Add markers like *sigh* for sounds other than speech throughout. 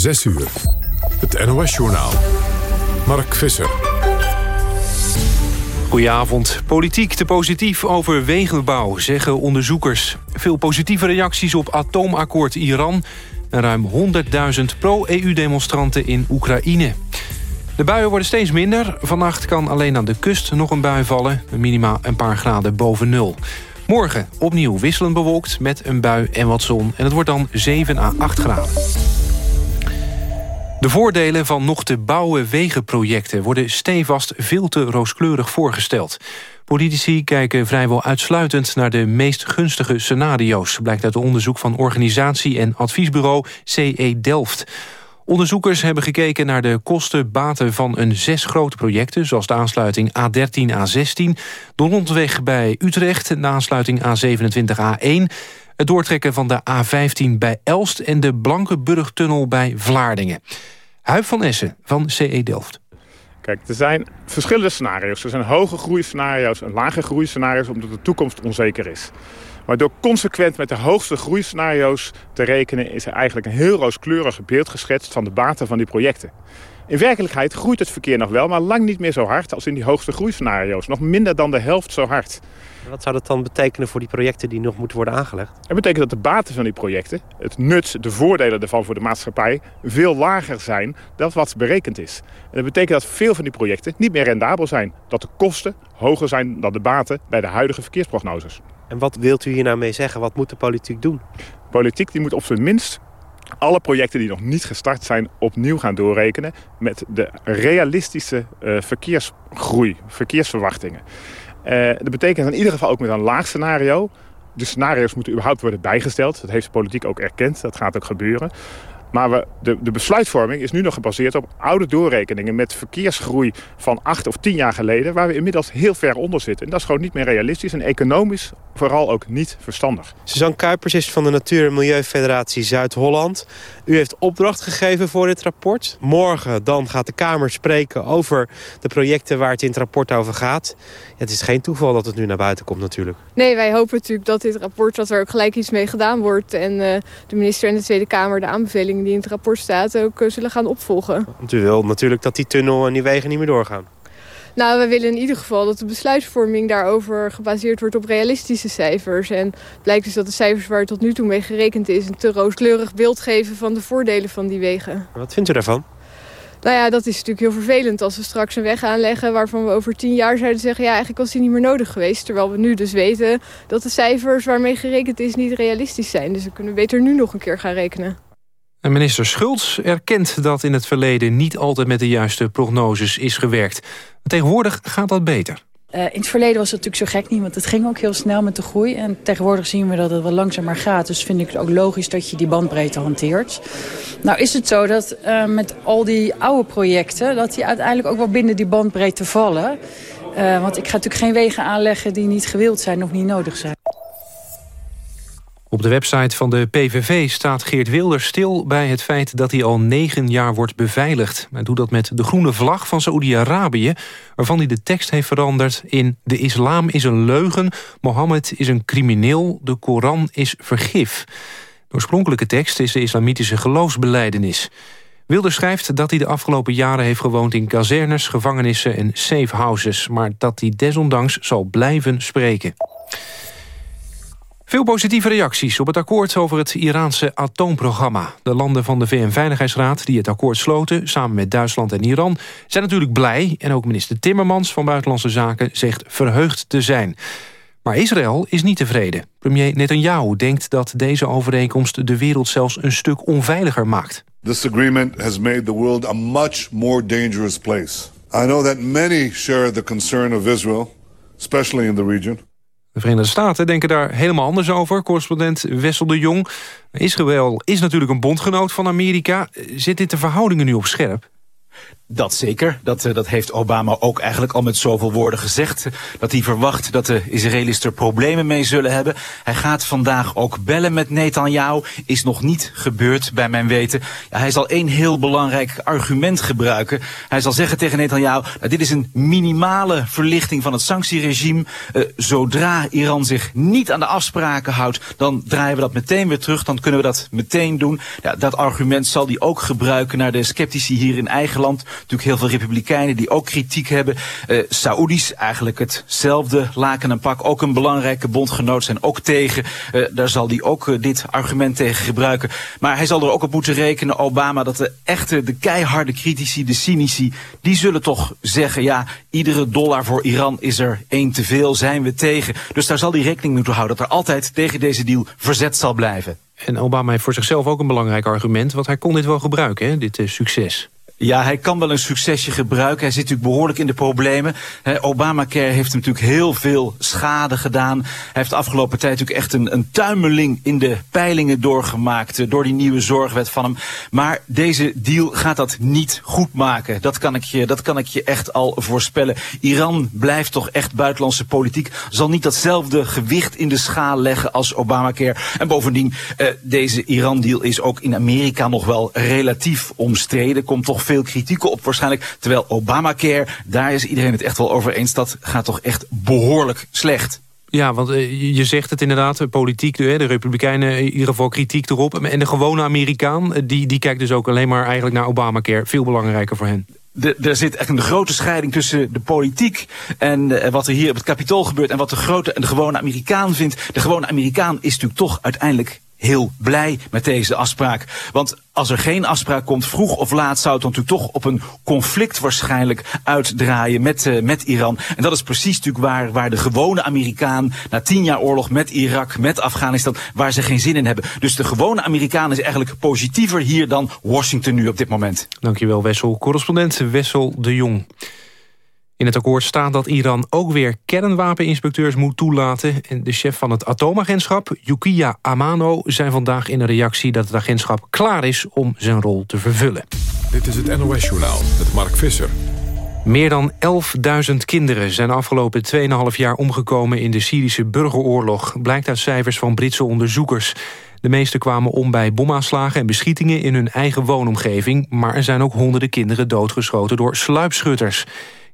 6 uur. Het NOS-journaal. Mark Visser. Goedenavond. Politiek te positief over wegenbouw, zeggen onderzoekers. Veel positieve reacties op atoomakkoord Iran... en ruim 100.000 pro-EU-demonstranten in Oekraïne. De buien worden steeds minder. Vannacht kan alleen aan de kust nog een bui vallen. Minima een paar graden boven nul. Morgen opnieuw wisselend bewolkt met een bui en wat zon. En het wordt dan 7 à 8 graden. De voordelen van nog te bouwen wegenprojecten... worden stevast veel te rooskleurig voorgesteld. Politici kijken vrijwel uitsluitend naar de meest gunstige scenario's... blijkt uit onderzoek van organisatie- en adviesbureau CE Delft. Onderzoekers hebben gekeken naar de kosten-baten van een zes grote projecten... zoals de aansluiting A13, A16, de rondweg bij Utrecht... de aansluiting A27, A1, het doortrekken van de A15 bij Elst... en de Blankenburgtunnel bij Vlaardingen. Huib van Essen van CE Delft. Kijk, er zijn verschillende scenario's. Er zijn hoge groeiscenario's en lage groeiscenario's... omdat de toekomst onzeker is. Maar door consequent met de hoogste groeiscenario's te rekenen... is er eigenlijk een heel rooskleurig beeld geschetst van de baten van die projecten. In werkelijkheid groeit het verkeer nog wel, maar lang niet meer zo hard als in die hoogste groeiscenario's. Nog minder dan de helft zo hard. Wat zou dat dan betekenen voor die projecten die nog moeten worden aangelegd? Het betekent dat de baten van die projecten, het nut, de voordelen ervan voor de maatschappij, veel lager zijn dan wat berekend is. En dat betekent dat veel van die projecten niet meer rendabel zijn. Dat de kosten hoger zijn dan de baten bij de huidige verkeersprognoses. En wat wilt u hier nou mee zeggen? Wat moet de politiek doen? Politiek die moet op zijn minst alle projecten die nog niet gestart zijn opnieuw gaan doorrekenen... met de realistische uh, verkeersgroei, verkeersverwachtingen. Uh, dat betekent in ieder geval ook met een laag scenario. De scenario's moeten überhaupt worden bijgesteld. Dat heeft de politiek ook erkend. Dat gaat ook gebeuren. Maar we, de, de besluitvorming is nu nog gebaseerd op oude doorrekeningen... met verkeersgroei van acht of tien jaar geleden... waar we inmiddels heel ver onder zitten. En dat is gewoon niet meer realistisch en economisch vooral ook niet verstandig. Suzanne Kuipers is van de Natuur- en Milieufederatie Zuid-Holland. U heeft opdracht gegeven voor dit rapport. Morgen dan gaat de Kamer spreken over de projecten waar het in het rapport over gaat. Ja, het is geen toeval dat het nu naar buiten komt natuurlijk. Nee, wij hopen natuurlijk dat dit rapport, dat er ook gelijk iets mee gedaan wordt... en uh, de minister en de Tweede Kamer de aanbevelingen die in het rapport staat ook uh, zullen gaan opvolgen. Want u wil natuurlijk dat die tunnel en die wegen niet meer doorgaan. Nou, we willen in ieder geval dat de besluitvorming daarover gebaseerd wordt op realistische cijfers. En het blijkt dus dat de cijfers waar tot nu toe mee gerekend is... een te rooskleurig beeld geven van de voordelen van die wegen. Wat vindt u daarvan? Nou ja, dat is natuurlijk heel vervelend als we straks een weg aanleggen... waarvan we over tien jaar zouden zeggen... ja, eigenlijk was die niet meer nodig geweest. Terwijl we nu dus weten dat de cijfers waarmee gerekend is niet realistisch zijn. Dus we kunnen beter nu nog een keer gaan rekenen. Minister Schultz erkent dat in het verleden niet altijd met de juiste prognoses is gewerkt. Tegenwoordig gaat dat beter. Uh, in het verleden was het natuurlijk zo gek niet, want het ging ook heel snel met de groei. En tegenwoordig zien we dat het wel langzamer gaat. Dus vind ik het ook logisch dat je die bandbreedte hanteert. Nou is het zo dat uh, met al die oude projecten... dat die uiteindelijk ook wel binnen die bandbreedte vallen. Uh, want ik ga natuurlijk geen wegen aanleggen die niet gewild zijn of niet nodig zijn. Op de website van de PVV staat Geert Wilders stil bij het feit dat hij al negen jaar wordt beveiligd. Hij doet dat met de groene vlag van Saoedi-Arabië, waarvan hij de tekst heeft veranderd in de islam is een leugen, Mohammed is een crimineel, de Koran is vergif. De oorspronkelijke tekst is de islamitische geloofsbeleidenis. Wilders schrijft dat hij de afgelopen jaren heeft gewoond in kazernes, gevangenissen en safehouses, maar dat hij desondanks zal blijven spreken. Veel positieve reacties op het akkoord over het Iraanse atoomprogramma. De landen van de VN-veiligheidsraad die het akkoord sloten... samen met Duitsland en Iran, zijn natuurlijk blij... en ook minister Timmermans van Buitenlandse Zaken zegt verheugd te zijn. Maar Israël is niet tevreden. Premier Netanyahu denkt dat deze overeenkomst... de wereld zelfs een stuk onveiliger maakt. This agreement has made the world a much more dangerous place. I know that many share the concern of Israel, especially in the region... De Verenigde Staten denken daar helemaal anders over. Correspondent Wessel de Jong. Israël is natuurlijk een bondgenoot van Amerika. Zit dit de verhoudingen nu op scherp? Dat zeker. Dat, dat heeft Obama ook eigenlijk al met zoveel woorden gezegd. Dat hij verwacht dat de Israëli's er problemen mee zullen hebben. Hij gaat vandaag ook bellen met Netanyahu. Is nog niet gebeurd bij mijn weten. Hij zal één heel belangrijk argument gebruiken. Hij zal zeggen tegen Netanyahu... Nou, dit is een minimale verlichting van het sanctieregime. Uh, zodra Iran zich niet aan de afspraken houdt... dan draaien we dat meteen weer terug. Dan kunnen we dat meteen doen. Ja, dat argument zal hij ook gebruiken naar de sceptici hier in eigen land natuurlijk heel veel republikeinen die ook kritiek hebben. Uh, Saoedi's eigenlijk hetzelfde laken en pak. Ook een belangrijke bondgenoot zijn ook tegen. Uh, daar zal hij ook uh, dit argument tegen gebruiken. Maar hij zal er ook op moeten rekenen, Obama, dat de echte, de keiharde critici, de cynici, die zullen toch zeggen, ja, iedere dollar voor Iran is er één te veel, zijn we tegen. Dus daar zal hij rekening moeten houden dat er altijd tegen deze deal verzet zal blijven. En Obama heeft voor zichzelf ook een belangrijk argument, want hij kon dit wel gebruiken, hè, dit succes. Ja, hij kan wel een succesje gebruiken. Hij zit natuurlijk behoorlijk in de problemen. Obamacare heeft hem natuurlijk heel veel schade gedaan. Hij heeft de afgelopen tijd natuurlijk echt een, een tuimeling in de peilingen doorgemaakt... Eh, door die nieuwe zorgwet van hem. Maar deze deal gaat dat niet goed maken. Dat kan ik je, dat kan ik je echt al voorspellen. Iran blijft toch echt buitenlandse politiek. Zal niet datzelfde gewicht in de schaal leggen als Obamacare. En bovendien, uh, deze Iran-deal is ook in Amerika nog wel relatief omstreden. Komt toch veel kritieken op waarschijnlijk. Terwijl Obamacare, daar is iedereen het echt wel over eens. Dat gaat toch echt behoorlijk slecht. Ja, want uh, je zegt het inderdaad, politiek, de, de Republikeinen in ieder geval kritiek erop. En de gewone Amerikaan, die, die kijkt dus ook alleen maar eigenlijk naar Obamacare. Veel belangrijker voor hen. De, er zit echt een grote scheiding tussen de politiek en uh, wat er hier op het kapitool gebeurt... en wat de grote en de gewone Amerikaan vindt. De gewone Amerikaan is natuurlijk toch uiteindelijk heel blij met deze afspraak. Want als er geen afspraak komt, vroeg of laat zou het dan natuurlijk toch op een conflict waarschijnlijk uitdraaien met, uh, met Iran. En dat is precies natuurlijk waar, waar de gewone Amerikaan na tien jaar oorlog met Irak, met Afghanistan, waar ze geen zin in hebben. Dus de gewone Amerikaan is eigenlijk positiever hier dan Washington nu op dit moment. Dankjewel Wessel. Correspondent Wessel de Jong. In het akkoord staat dat Iran ook weer kernwapeninspecteurs moet toelaten. En de chef van het atoomagentschap, Yukiya Amano, zei vandaag in een reactie dat het agentschap klaar is om zijn rol te vervullen. Dit is het NOS-journaal met Mark Visser. Meer dan 11.000 kinderen zijn afgelopen 2,5 jaar omgekomen in de Syrische burgeroorlog. Blijkt uit cijfers van Britse onderzoekers. De meeste kwamen om bij bomaanslagen en beschietingen in hun eigen woonomgeving. Maar er zijn ook honderden kinderen doodgeschoten door sluipschutters.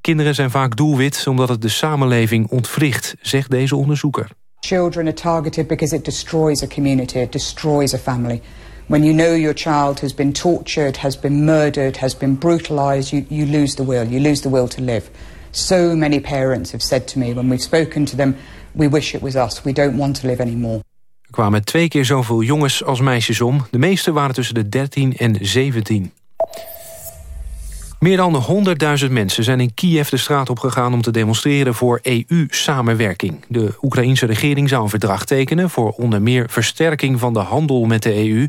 Kinderen zijn vaak doelwit omdat het de samenleving ontwricht, zegt deze onderzoeker. Children are targeted because it destroys a community, it destroys a family. When you know your child has been tortured, has been murdered, has been brutalized, you, you lose the will. You lose the will to live. So many parents have said to me when we've spoken to them, we wish it was us, we don't want to live anymore. Er kwamen twee keer zoveel jongens als meisjes om. De meeste waren tussen de 13 en 17. Meer dan 100.000 mensen zijn in Kiev de straat opgegaan om te demonstreren voor EU-samenwerking. De Oekraïense regering zou een verdrag tekenen voor onder meer versterking van de handel met de EU.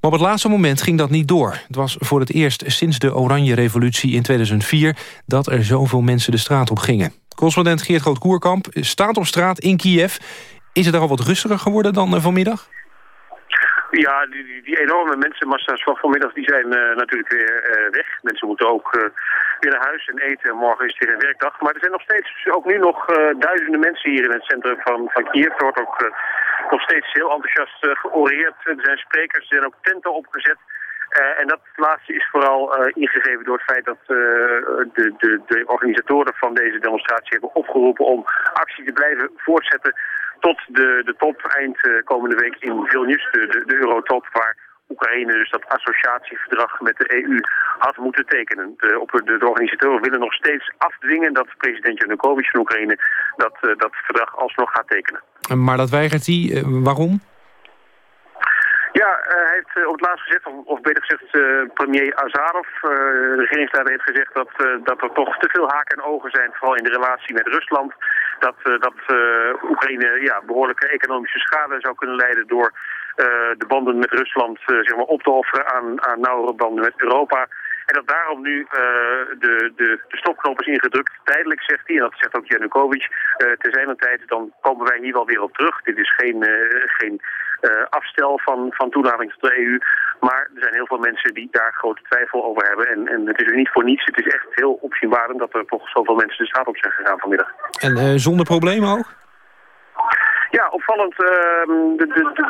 Maar op het laatste moment ging dat niet door. Het was voor het eerst sinds de Oranje Revolutie in 2004 dat er zoveel mensen de straat op gingen. Correspondent Geert Groot-Koerkamp staat op straat in Kiev. Is het er al wat rustiger geworden dan eh, vanmiddag? Ja, die, enorme mensenmassa's van vanmiddag die zijn uh, natuurlijk weer uh, weg. Mensen moeten ook uh, weer naar huis en eten. Morgen is weer een werkdag. Maar er zijn nog steeds, ook nu nog duizenden mensen hier in het centrum van, van Kiev. Er wordt ook nog steeds heel enthousiast georeerd. Er zijn sprekers, er zijn ook tenten opgezet. Uh, en dat laatste is vooral uh, ingegeven door het feit dat uh, de, de, de organisatoren van deze demonstratie hebben opgeroepen om actie te blijven voortzetten tot de, de top eind komende week in Vilnius, de, de, Eurotop, waar Oekraïne dus dat associatieverdrag met de EU had moeten tekenen. De, op de organisatoren willen nog steeds afdwingen dat president Janukovic van Oekraïne dat, dat verdrag alsnog gaat tekenen. Maar dat weigert hij. waarom? Ja, uh, hij heeft uh, op het laatst gezegd, of, beter gezegd uh, premier Azarov, de regeringsleider heeft gezegd dat, dat er toch te veel haken en ogen zijn, vooral in de relatie met Rusland. Dat, dat Oekraïne ja, behoorlijke economische schade zou kunnen leiden door de banden met Rusland zeg maar, op te offeren aan, aan nauwere banden met Europa. En dat daarom nu uh, de, de, de stopknop is ingedrukt. Tijdelijk zegt hij, en dat zegt ook Janukovic, uh, te zijn tijd, dan komen wij hier wel weer op terug. Dit is geen, uh, geen afstel van, van toenadering tot de EU. Maar er zijn heel veel mensen die daar grote twijfel over hebben. En, en het is niet voor niets. Het is echt heel opzienbarend dat er toch zoveel mensen de straat op zijn gegaan vanmiddag. En zonder problemen ook? Ja, opvallend. Uh,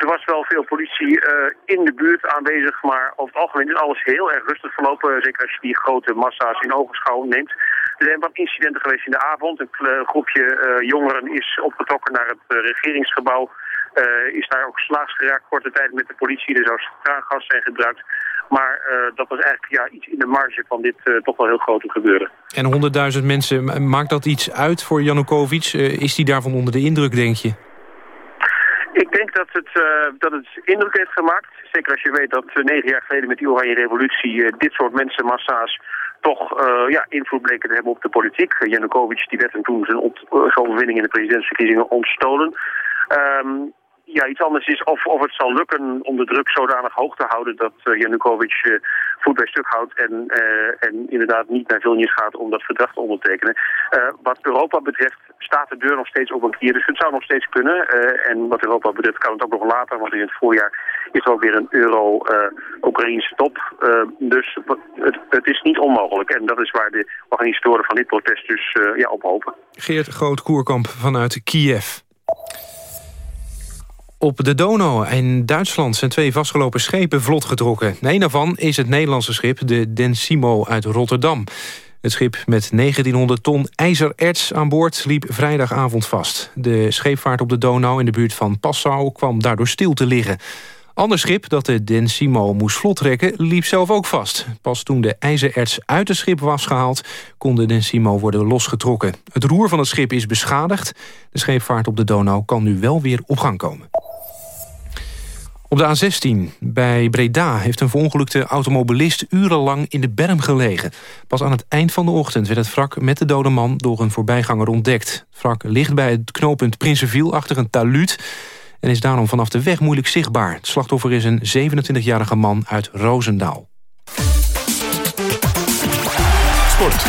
er was wel veel politie uh, in de buurt aanwezig, maar over het algemeen is alles heel erg rustig verlopen. Zeker als je die grote massa's in ogenschouw neemt. Er zijn wat incidenten geweest in de avond. Een groepje uh, jongeren is opgetrokken naar het regeringsgebouw. is daar ook slaags geraakt korte tijd met de politie. Er zou traangas zijn gebruikt. Maar dat was eigenlijk ja, iets in de marge van dit toch wel heel grote gebeuren. En 100.000 mensen, maakt dat iets uit voor Janukovic? is die daarvan onder de indruk, denk je? Ik denk dat het, uh, dat het indruk heeft gemaakt. Zeker als je weet dat uh, negen jaar geleden met die Oranje Revolutie uh, dit soort mensenmassa's toch ja, invloed bleken te hebben op de politiek. Janukovic die werd toen zijn, zijn overwinning in de presidentsverkiezingen ontstolen. Um, ja, iets anders is of, of het zal lukken om de druk zodanig hoog te houden dat uh, Janukovic uh, voet bij stuk houdt en, uh, en inderdaad niet naar Vilnius gaat om dat verdrag te ondertekenen. wat Europa betreft staat de deur nog steeds op een kier, dus het zou nog steeds kunnen. en wat Europa betreft kan het ook nog later, want in het voorjaar is er ook weer een euro-Oekraïnse top. dus het, het, is niet onmogelijk en dat is waar de organisatoren van dit protest dus ja, op hopen. Geert Groot-Koerkamp vanuit Kiev. Op de Donau in Duitsland zijn twee vastgelopen schepen vlot getrokken. Een daarvan is het Nederlandse schip de Den Simo uit Rotterdam. Het schip met 1900 ton ijzererts aan boord liep vrijdagavond vast. De scheepvaart op de Donau in de buurt van Passau kwam daardoor stil te liggen. Ander schip dat de Den Simo moest vlottrekken liep zelf ook vast. Pas toen de ijzererts uit het schip was gehaald... kon de Den Simo worden losgetrokken. Het roer van het schip is beschadigd. De scheepvaart op de Donau kan nu wel weer op gang komen. Op de A16 bij Breda heeft een verongelukte automobilist urenlang in de berm gelegen. Pas aan het eind van de ochtend werd het wrak met de dode man door een voorbijganger ontdekt. Het wrak ligt bij het knooppunt Prinsenviel achter een taluut en is daarom vanaf de weg moeilijk zichtbaar. Het slachtoffer is een 27-jarige man uit Roosendaal. Sport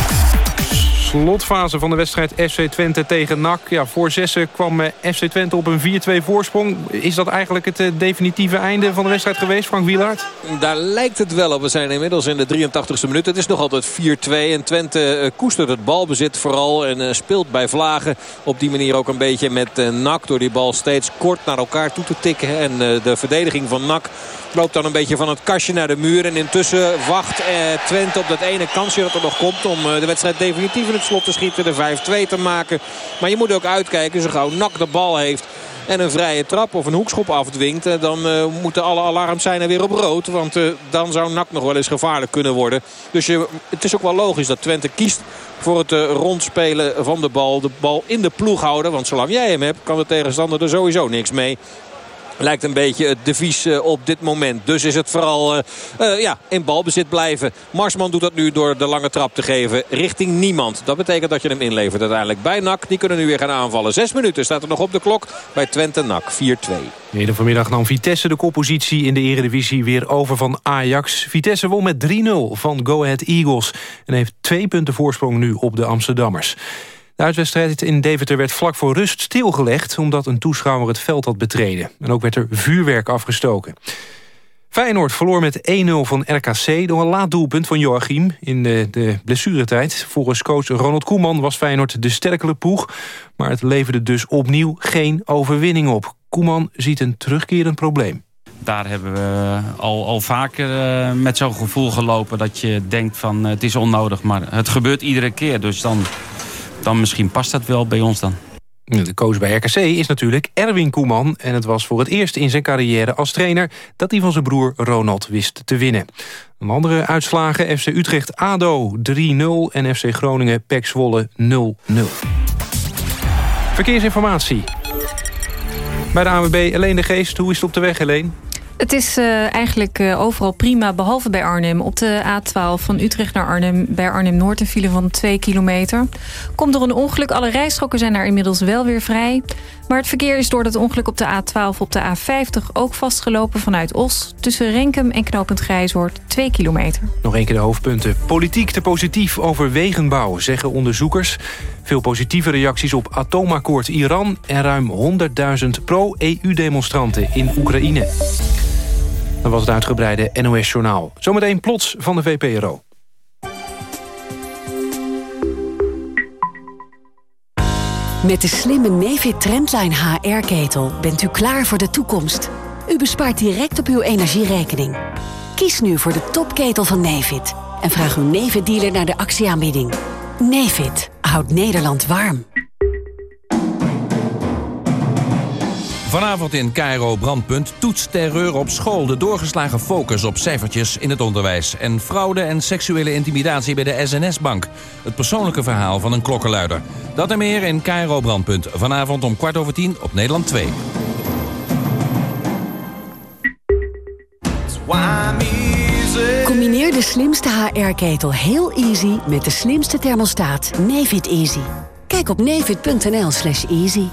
slotfase van de wedstrijd FC Twente tegen NAC. Ja, voor zessen kwam eh, FC Twente op een 4-2 voorsprong. Is dat eigenlijk het eh, definitieve einde van de wedstrijd geweest, Frank Wielaert? Daar lijkt het wel op. We zijn inmiddels in de 83ste minuut. Het is nog altijd 4-2 en Twente eh, koestert het balbezit vooral. En speelt bij Vlagen op die manier ook een beetje met NAC. Door die bal steeds kort naar elkaar toe te tikken. En de verdediging van NAC loopt dan een beetje van het kastje naar de muur. En intussen wacht Twente op dat ene kansje dat er nog komt om de wedstrijd definitief in het slot te schieten. De 5-2 te maken. Maar je moet ook uitkijken. Zo gauw Nak de bal heeft en een vrije trap of een hoekschop afdwingt... Eh, dan uh, moeten alle alarms zijn er weer op rood. Want uh, dan zou NAC nog wel eens gevaarlijk kunnen worden. Dus je, het is ook wel logisch dat Twente kiest voor het uh, rondspelen van de bal. De bal in de ploeg houden. Want zolang jij hem hebt kan de tegenstander er sowieso niks mee. Lijkt een beetje het devies eh, op dit moment. Dus is het vooral uh, uh, ja, in balbezit blijven. Marsman doet dat nu door de lange trap te geven richting niemand. Dat betekent dat je hem inlevert uiteindelijk bij NAC. Die kunnen nu weer gaan aanvallen. Zes minuten staat er nog op de klok bij Twente NAC 4-2. Eerder vanmiddag nam Vitesse de koppositie in de eredivisie weer over van Ajax. Vitesse won met 3-0 van Go Ahead Eagles. En heeft twee punten voorsprong nu op de Amsterdammers. De uitwedstrijd in Deventer werd vlak voor rust stilgelegd... omdat een toeschouwer het veld had betreden. En ook werd er vuurwerk afgestoken. Feyenoord verloor met 1-0 van RKC door een laat doelpunt van Joachim in de, de blessuretijd. Volgens coach Ronald Koeman was Feyenoord de sterkere ploeg, maar het leverde dus opnieuw geen overwinning op. Koeman ziet een terugkerend probleem. Daar hebben we al, al vaker uh, met zo'n gevoel gelopen dat je denkt van uh, het is onnodig, maar het gebeurt iedere keer. Dus dan dan misschien past dat wel bij ons dan. De coach bij RKC is natuurlijk Erwin Koeman... en het was voor het eerst in zijn carrière als trainer... dat hij van zijn broer Ronald wist te winnen. Een andere uitslagen, FC Utrecht ADO 3-0... en FC Groningen PEC Zwolle 0-0. Verkeersinformatie. Bij de AWB Alleen de Geest, hoe is het op de weg, Helene? Het is uh, eigenlijk uh, overal prima, behalve bij Arnhem. Op de A12 van Utrecht naar Arnhem, bij Arnhem-Noord... een file van 2 kilometer. Komt door een ongeluk. Alle rijstroken zijn daar inmiddels wel weer vrij. Maar het verkeer is door dat ongeluk op de A12 op de A50 ook vastgelopen vanuit Os. Tussen Renkum en knooppunt Grijzoord 2 kilometer. Nog één keer de hoofdpunten. Politiek te positief over wegenbouw, zeggen onderzoekers. Veel positieve reacties op atoomakkoord Iran... en ruim 100.000 pro-EU-demonstranten in Oekraïne. Dat was het uitgebreide NOS-journaal. Zometeen plots van de VPRO. Met de slimme Nefit Trendline HR-ketel bent u klaar voor de toekomst. U bespaart direct op uw energierekening. Kies nu voor de topketel van Nefit. En vraag uw Nefit-dealer naar de actieaanbieding. Nefit houdt Nederland warm. Vanavond in Cairo Brandpunt toetsterreur op school. De doorgeslagen focus op cijfertjes in het onderwijs. En fraude en seksuele intimidatie bij de SNS-bank. Het persoonlijke verhaal van een klokkenluider. Dat en meer in Cairo Brandpunt. Vanavond om kwart over tien op Nederland 2. Combineer de slimste HR-ketel heel easy met de slimste thermostaat Nefit Easy. Kijk op nefit.nl slash easy.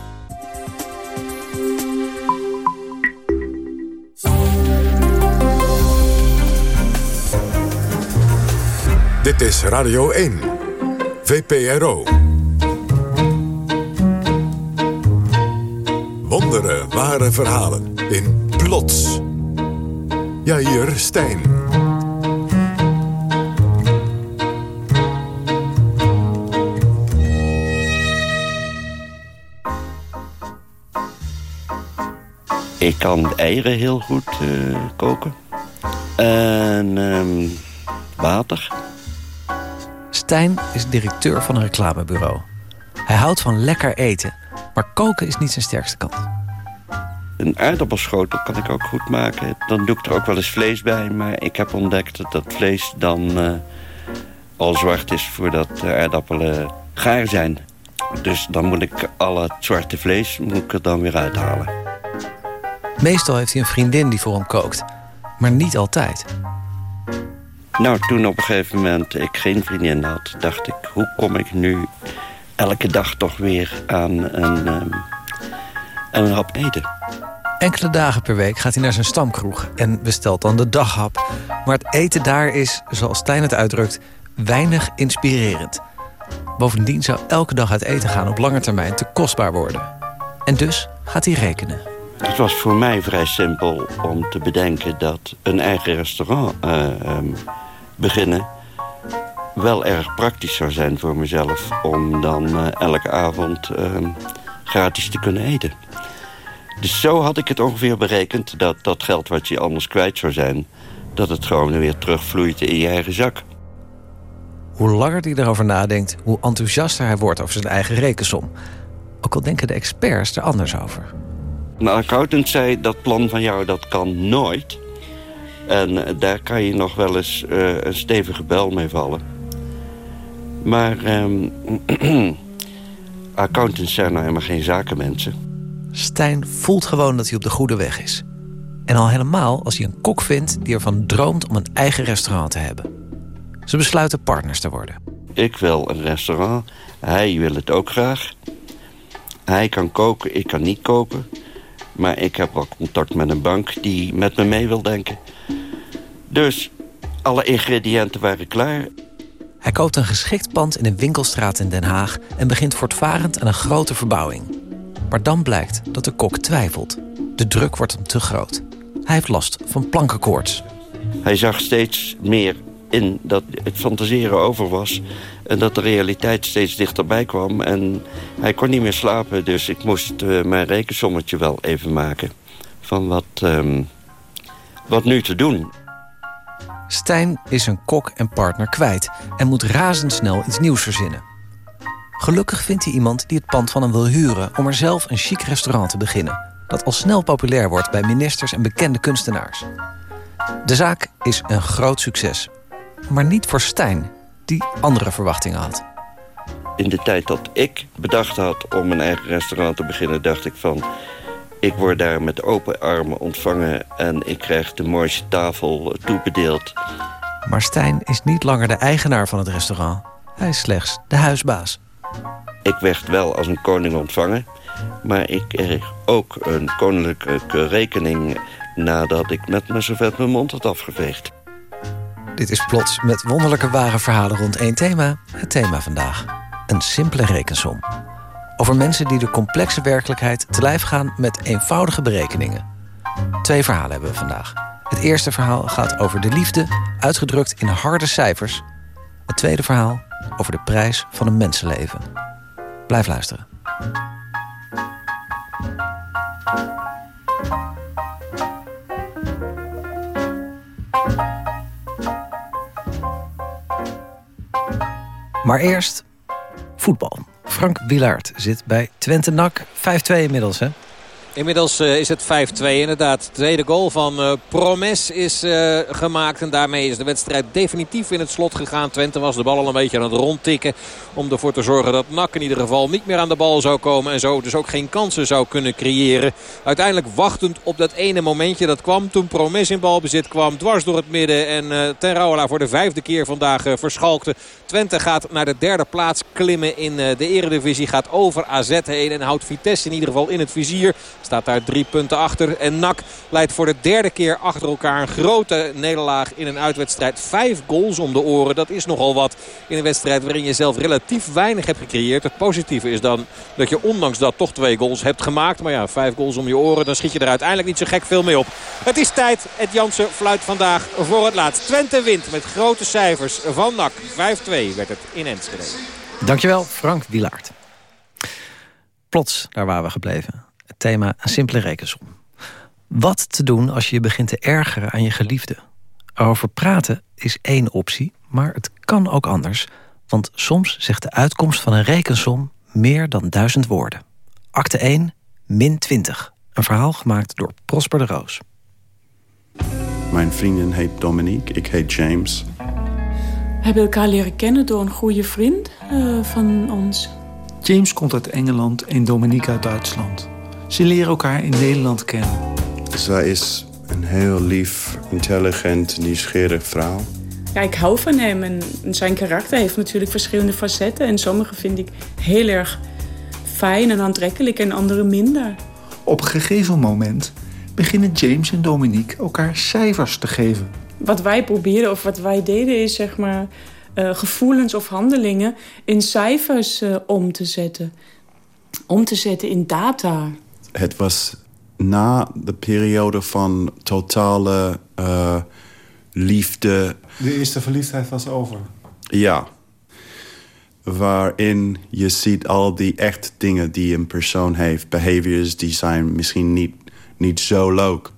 Is Radio 1. VPRO. Wonderen, ware verhalen in Plots. Jair Stijn. Ik kan eieren heel goed uh, koken. En um, water. Stijn is directeur van een reclamebureau. Hij houdt van lekker eten, maar koken is niet zijn sterkste kant. Een aardappelschotel kan ik ook goed maken. Dan doe ik er ook wel eens vlees bij. Maar ik heb ontdekt dat dat vlees dan uh, al zwart is voordat de aardappelen gaar zijn. Dus dan moet ik al het zwarte vlees moet ik er dan weer uithalen. Meestal heeft hij een vriendin die voor hem kookt. Maar niet altijd. Nou, toen op een gegeven moment ik geen vriendin had... dacht ik, hoe kom ik nu elke dag toch weer aan een, um, een hap eten? Enkele dagen per week gaat hij naar zijn stamkroeg en bestelt dan de daghap. Maar het eten daar is, zoals Stijn het uitdrukt, weinig inspirerend. Bovendien zou elke dag uit eten gaan op lange termijn te kostbaar worden. En dus gaat hij rekenen. Het was voor mij vrij simpel om te bedenken dat een eigen restaurant uh, um, beginnen wel erg praktisch zou zijn voor mezelf... om dan uh, elke avond uh, gratis te kunnen eten. Dus zo had ik het ongeveer berekend... dat dat geld wat je anders kwijt zou zijn... dat het gewoon weer terugvloeit in je eigen zak. Hoe langer hij erover nadenkt... hoe enthousiaster hij wordt over zijn eigen rekensom. Ook al denken de experts er anders over. Een accountant zei, dat plan van jou dat kan nooit... En eh, daar kan je nog wel eens uh, een stevige bel mee vallen. Maar um, *clears throat* accountants zijn nou helemaal geen zakenmensen. Stijn voelt gewoon dat hij op de goede weg is. En al helemaal als hij een kok vindt die ervan droomt om een eigen restaurant te hebben. Ze besluiten partners te worden. Ik wil een restaurant. Hij wil het ook graag. Hij kan koken, ik kan niet koken. Maar ik heb wel contact met een bank die met me mee wil denken. Dus alle ingrediënten waren klaar. Hij koopt een geschikt pand in een winkelstraat in Den Haag... en begint voortvarend aan een grote verbouwing. Maar dan blijkt dat de kok twijfelt. De druk wordt hem te groot. Hij heeft last van plankenkoorts. Hij zag steeds meer in dat het fantaseren over was... en dat de realiteit steeds dichterbij kwam. En hij kon niet meer slapen, dus ik moest uh, mijn rekensommetje wel even maken... van wat, um, wat nu te doen. Stijn is een kok en partner kwijt... en moet razendsnel iets nieuws verzinnen. Gelukkig vindt hij iemand die het pand van hem wil huren... om er zelf een chic restaurant te beginnen... dat al snel populair wordt bij ministers en bekende kunstenaars. De zaak is een groot succes. Maar niet voor Stijn, die andere verwachtingen had. In de tijd dat ik bedacht had om een eigen restaurant te beginnen... dacht ik van, Ik word daar met open armen ontvangen en ik krijg de mooiste tafel toebedeeld. Maar Stijn is niet langer de eigenaar van het restaurant. Hij is slechts de huisbaas. Ik werd wel als een koning ontvangen, maar ik kreeg ook een koninklijke rekening nadat ik met mijn servet mijn mond had afgeveegd. Dit is plots met wonderlijke ware verhalen rond één thema. Het thema vandaag. Een simpele rekensom. Over mensen die de complexe werkelijkheid te lijf gaan met eenvoudige berekeningen. Twee verhalen hebben we vandaag. Het eerste verhaal gaat over de liefde, uitgedrukt in harde cijfers. Het tweede verhaal over de prijs van een mensenleven. Blijf luisteren. Maar eerst voetbal. Frank Wilaert zit bij Twente NAC. 5-2 inmiddels, hè? Inmiddels uh, is het 5-2 inderdaad. De tweede goal van uh, Promes is uh, gemaakt. En daarmee is de wedstrijd definitief in het slot gegaan. Twente was de bal al een beetje aan het rondtikken. Om ervoor te zorgen dat Nak in ieder geval niet meer aan de bal zou komen. En zo dus ook geen kansen zou kunnen creëren. Uiteindelijk wachtend op dat ene momentje dat kwam. Toen Promes in balbezit kwam. Dwars door het midden. En Ten Rouwela voor de vijfde keer vandaag verschalkte. Twente gaat naar de derde plaats klimmen in de eredivisie. Gaat over AZ heen. En houdt Vitesse in ieder geval in het vizier. Staat daar drie punten achter. En NAC leidt voor de derde keer achter elkaar een grote nederlaag in een uitwedstrijd. Vijf goals om de oren. Dat is nogal wat in een wedstrijd waarin je zelf relatief weinig hebt gecreëerd. Het positieve is dan dat je ondanks dat toch twee goals hebt gemaakt. Maar ja, vijf goals om je oren. Dan schiet je er uiteindelijk niet zo gek veel mee op. Het is tijd. Het Jansen fluit vandaag voor het laatst. Twente wint met grote cijfers van NAC. 5-2 werd het in Enschede. Dankjewel Frank Wilaert. Plots, daar waren we gebleven. Thema een simpele rekensom. Wat te doen als je je begint te ergeren aan je geliefde? Erover praten is één optie, maar het kan ook anders. Want soms zegt de uitkomst van een rekensom meer dan duizend woorden. Acte 1, min 20. Een verhaal gemaakt door Prosper de Roos. Mijn vriendin heet Dominique, ik heet James. We hebben elkaar leren kennen door een goede vriend uh, van ons. James komt uit Engeland en Dominique uit Duitsland. Ze leren elkaar in Nederland kennen. Zij is een heel lief, intelligent, nieuwsgierig vrouw. Ja, ik hou van hem en zijn karakter heeft natuurlijk verschillende facetten. En sommige vind ik heel erg fijn en aantrekkelijk en andere minder. Op een gegeven moment beginnen James en Dominique elkaar cijfers te geven. Wat wij proberen of wat wij deden is zeg maar uh, gevoelens of handelingen in cijfers uh, om te zetten. Om te zetten in data. Het was na de periode van totale uh, liefde. De eerste verliefdheid was over? Ja. Waarin je ziet al die echt dingen die een persoon heeft. Behaviors die zijn misschien niet, niet zo leuk.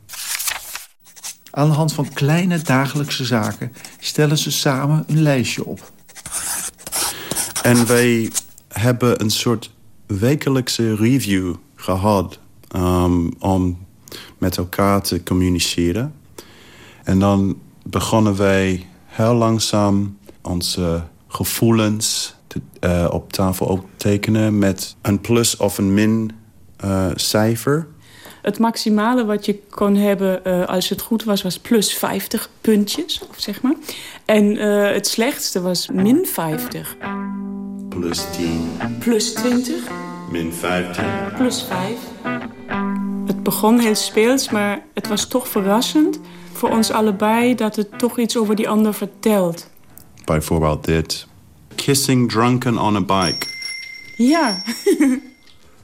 Aan de hand van kleine dagelijkse zaken stellen ze samen een lijstje op. En wij hebben een soort wekelijkse review gehad... Um, om met elkaar te communiceren. En dan begonnen wij heel langzaam onze gevoelens te, uh, op tafel op tekenen... met een plus of een min uh, cijfer het maximale wat je kon hebben uh, als het goed was, was plus 50 puntjes, zeg maar. En het slechtste was min 50. Plus 10. Plus 20. Min 15. Plus 5. Het begon heel speels, maar het was toch verrassend voor ons allebei dat het toch iets over die ander vertelt. Bijvoorbeeld dit. Kissing drunken on a bike. Ja. *laughs*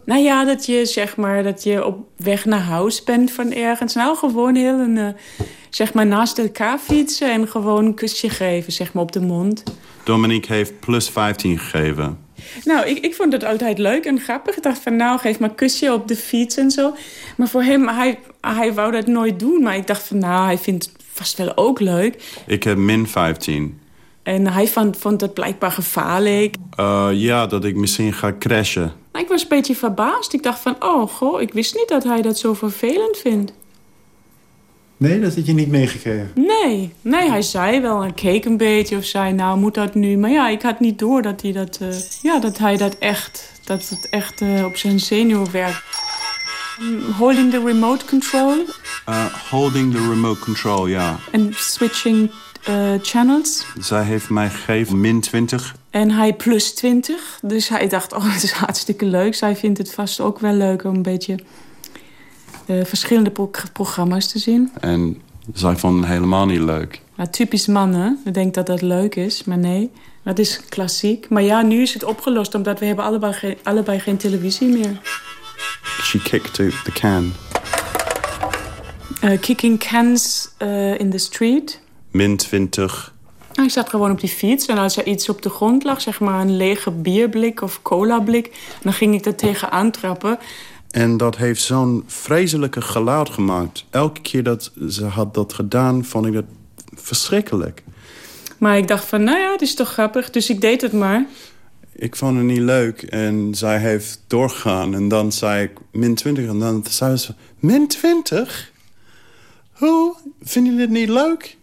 Nou ja, dat je zeg maar dat je op weg naar huis bent van ergens. Nou, gewoon heel een, uh, zeg maar naast elkaar fietsen en gewoon een kusje geven, zeg maar op de mond. Dominique heeft plus 15 gegeven. Nou, ik, ik vond dat altijd leuk en grappig. Ik dacht van nou, geef maar een kusje op de fiets en zo. Maar voor hem, hij, hij wou dat nooit doen. Maar ik dacht van nou, hij vindt het vast wel ook leuk. Ik heb min 15. En hij vond, vond het blijkbaar gevaarlijk. Uh, ja, dat ik misschien ga crashen. Ik was een beetje verbaasd. Ik dacht van, oh, goh, ik wist niet dat hij dat zo vervelend vindt. Nee, dat had je niet meegekregen? Nee, nee, hij zei wel, hij keek een beetje of zei, nou moet dat nu. Maar ja, ik had niet door dat hij dat, uh, ja, dat, hij dat echt, dat het echt uh, op zijn zenuw werkt. holding the remote control. Uh, holding the remote control, ja. En switching uh, channels. Zij heeft mij gegeven min 20. En hij plus 20. Dus hij dacht, oh, *laughs* het is hartstikke leuk. Zij vindt het vast ook wel leuk om een beetje uh, verschillende pro programma's te zien. En zij vond het helemaal niet leuk. Ja, typisch mannen. Ik denk dat dat leuk is, maar nee. Dat is klassiek. Maar ja, nu is het opgelost omdat we hebben allebei, geen, allebei geen televisie meer. She kicked the can. Uh, kicking cans uh, in the street. Min 20. Hij zat gewoon op die fiets en als er iets op de grond lag, zeg maar een lege bierblik of colablik, dan ging ik er tegenaan trappen. En dat heeft zo'n vreselijke geluid gemaakt. Elke keer dat ze had dat gedaan, vond ik dat verschrikkelijk. Maar ik dacht van, nou ja, het is toch grappig, dus ik deed het maar. Ik vond het niet leuk en zij heeft doorgaan. En dan zei ik min 20 en dan zei ze, min 20? Hoe? Vinden jullie het niet leuk?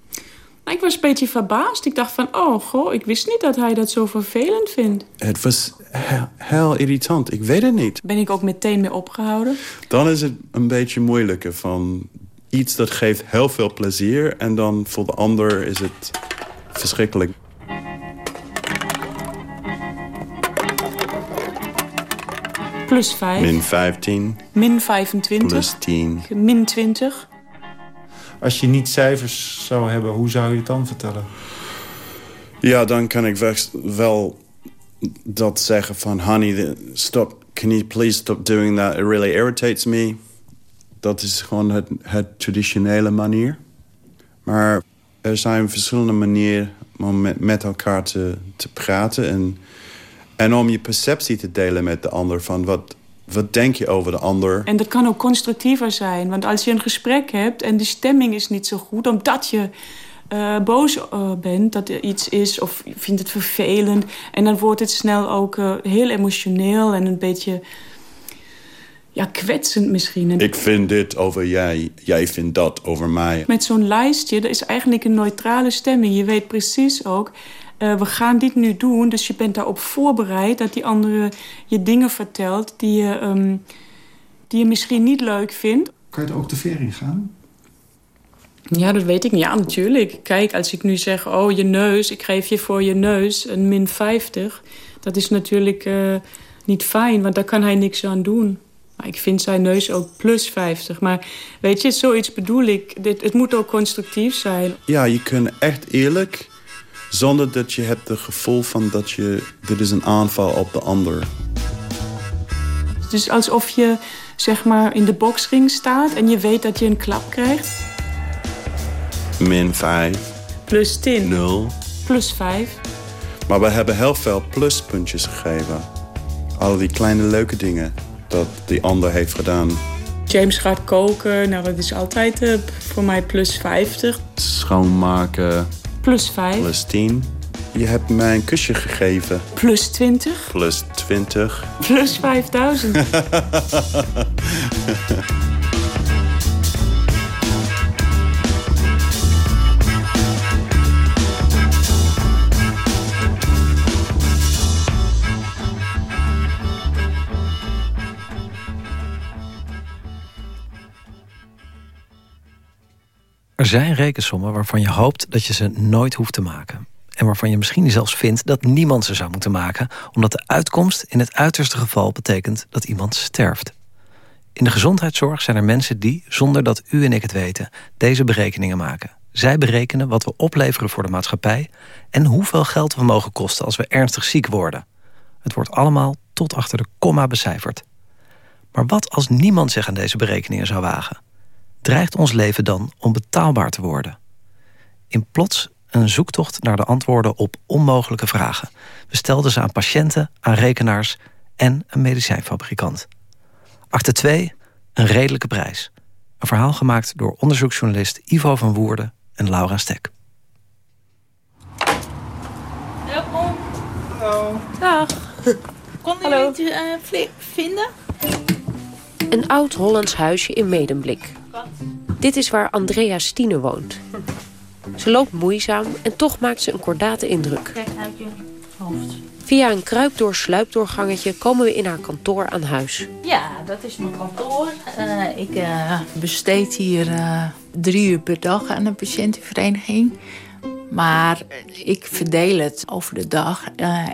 Ik was een beetje verbaasd. Ik dacht van, oh, goh, ik wist niet dat hij dat zo vervelend vindt. Het was heel, heel irritant. Ik weet het niet. Ben ik ook meteen mee opgehouden? Dan is het een beetje moeilijker van iets dat geeft heel veel plezier... en dan voor de ander is het verschrikkelijk. Plus 5. Min 15. Min 25. Plus 10. Min 20. Als je niet cijfers zou hebben, hoe zou je het dan vertellen? Ja, dan kan ik wel dat zeggen van... honey, stop, can you please stop doing that? It really irritates me. Dat is gewoon het, het traditionele manier. Maar er zijn verschillende manieren om met, elkaar te, te praten... En, en om je perceptie te delen met de ander... van wat, wat denk je over de ander? En dat kan ook constructiever zijn. Want als je een gesprek hebt en de stemming is niet zo goed... omdat je uh, boos uh, bent dat er iets is of je vindt het vervelend... en dan wordt het snel ook uh, heel emotioneel en een beetje... Ja, kwetsend misschien. En ik vind dit over jij, jij vindt dat over mij. Met zo'n lijstje, dat is eigenlijk een neutrale stemming. Je weet precies ook, uh, we gaan dit nu doen. Dus je bent daarop voorbereid dat die andere je dingen vertelt... die je, um, die je misschien niet leuk vindt. Kan je er ook te ver in gaan? Ja, dat weet ik niet. Ja, natuurlijk. Kijk, als ik nu zeg, oh, je neus... ik geef je voor je neus een min 50... dat is natuurlijk uh, niet fijn, want daar kan hij niks aan doen. Maar ik vind zijn neus ook plus 50. Maar weet je, zoiets bedoel ik. Dit, het moet ook constructief zijn. Ja, je kunt echt eerlijk zonder dat je hebt het gevoel van dat je... dit is een aanval op de ander. Dus alsof je zeg maar in de boksring staat en je weet dat je een klap krijgt. Min 5. Plus 10. 0. Plus 5. Maar we hebben heel veel pluspuntjes gegeven. Al die kleine leuke dingen dat die ander heeft gedaan. James gaat koken, nou dat is altijd uh, voor mij plus 50. Schoonmaken, Plus 5. Plus 10. Je hebt mij een kusje gegeven. Plus 20. Plus 20. Plus 5000. *laughs* Er zijn rekensommen waarvan je hoopt dat je ze nooit hoeft te maken. En waarvan je misschien zelfs vindt dat niemand ze zou moeten maken... omdat de uitkomst in het uiterste geval betekent dat iemand sterft. In de gezondheidszorg zijn er mensen die, zonder dat u en ik het weten... deze berekeningen maken. Zij berekenen wat we opleveren voor de maatschappij... en hoeveel geld we mogen kosten als we ernstig ziek worden. Het wordt allemaal tot achter de komma becijferd. Maar wat als niemand zich aan deze berekeningen zou wagen dreigt ons leven dan onbetaalbaar te worden. In plots een zoektocht naar de antwoorden op onmogelijke vragen. We stelden ze aan patiënten, aan rekenaars en een medicijnfabrikant. Acte 2, een redelijke prijs. Een verhaal gemaakt door onderzoeksjournalist Ivo van Woerden en Laura Stek. Welkom. Hallo. Dag. *laughs* Konden jullie het uh, vinden? Een oud Hollands huisje in Medemblik. Dit is waar Andrea Stine woont. Ze loopt moeizaam en toch maakt ze een kordate indruk. Kijk uit je hoofd. Via een kruipdoor-sluipdoorgangetje komen we in haar kantoor aan huis. Ja, dat is mijn kantoor. Uh, ik uh, besteed hier uh, drie uur per dag aan een patiëntenvereniging. Maar ik verdeel het over de dag.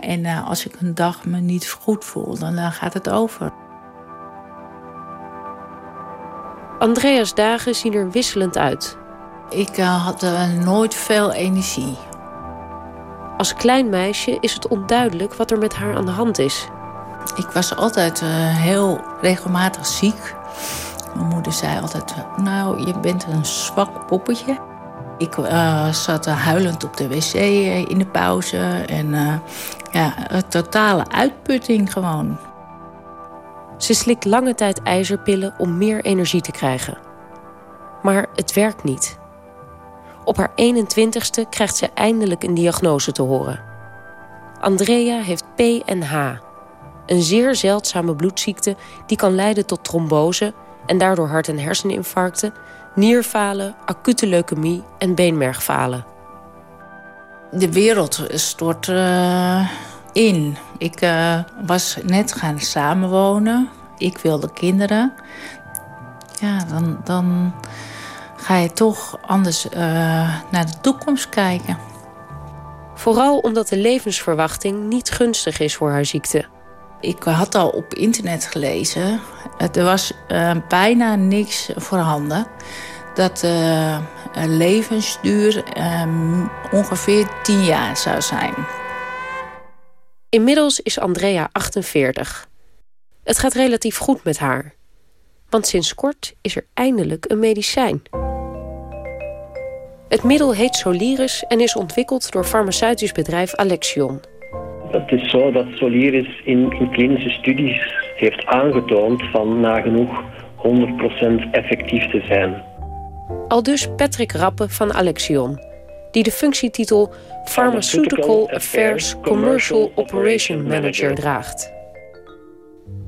en als ik een dag me niet goed voel, dan gaat het over. Andreas dagen zien er wisselend uit. Ik had nooit veel energie. Als klein meisje is het onduidelijk wat er met haar aan de hand is. Ik was altijd uh, heel regelmatig ziek. Mijn moeder zei altijd, nou, je bent een zwak poppetje. Ik uh, zat huilend op de wc in de pauze. En ja, een totale uitputting gewoon. Ze slikt lange tijd ijzerpillen om meer energie te krijgen. Maar het werkt niet. Op haar 21ste krijgt ze eindelijk een diagnose te horen. Andrea heeft PNH, een zeer zeldzame bloedziekte die kan leiden tot trombose en daardoor hart- en herseninfarcten, nierfalen, acute leukemie en beenmergfalen. De wereld stort uh, in. Ik uh, was net gaan samenwonen. Ik wilde kinderen. Ja, dan, dan ga je toch anders uh, naar de toekomst kijken. Vooral omdat de levensverwachting niet gunstig is voor haar ziekte. Ik had al op internet gelezen. Er was uh, bijna niks voorhanden. Dat de uh, levensduur ongeveer 10 jaar zou zijn. Inmiddels is Andrea 48. Het gaat relatief goed met haar. Want sinds kort is er eindelijk een medicijn. Het middel heet Soliris en is ontwikkeld door farmaceutisch bedrijf Alexion. Het is zo dat Soliris in, in klinische studies heeft aangetoond van nagenoeg 100% effectief te zijn. Al dus Patrick Rappe van Alexion, die de functietitel Pharmaceutical Affairs Commercial Operation Manager draagt.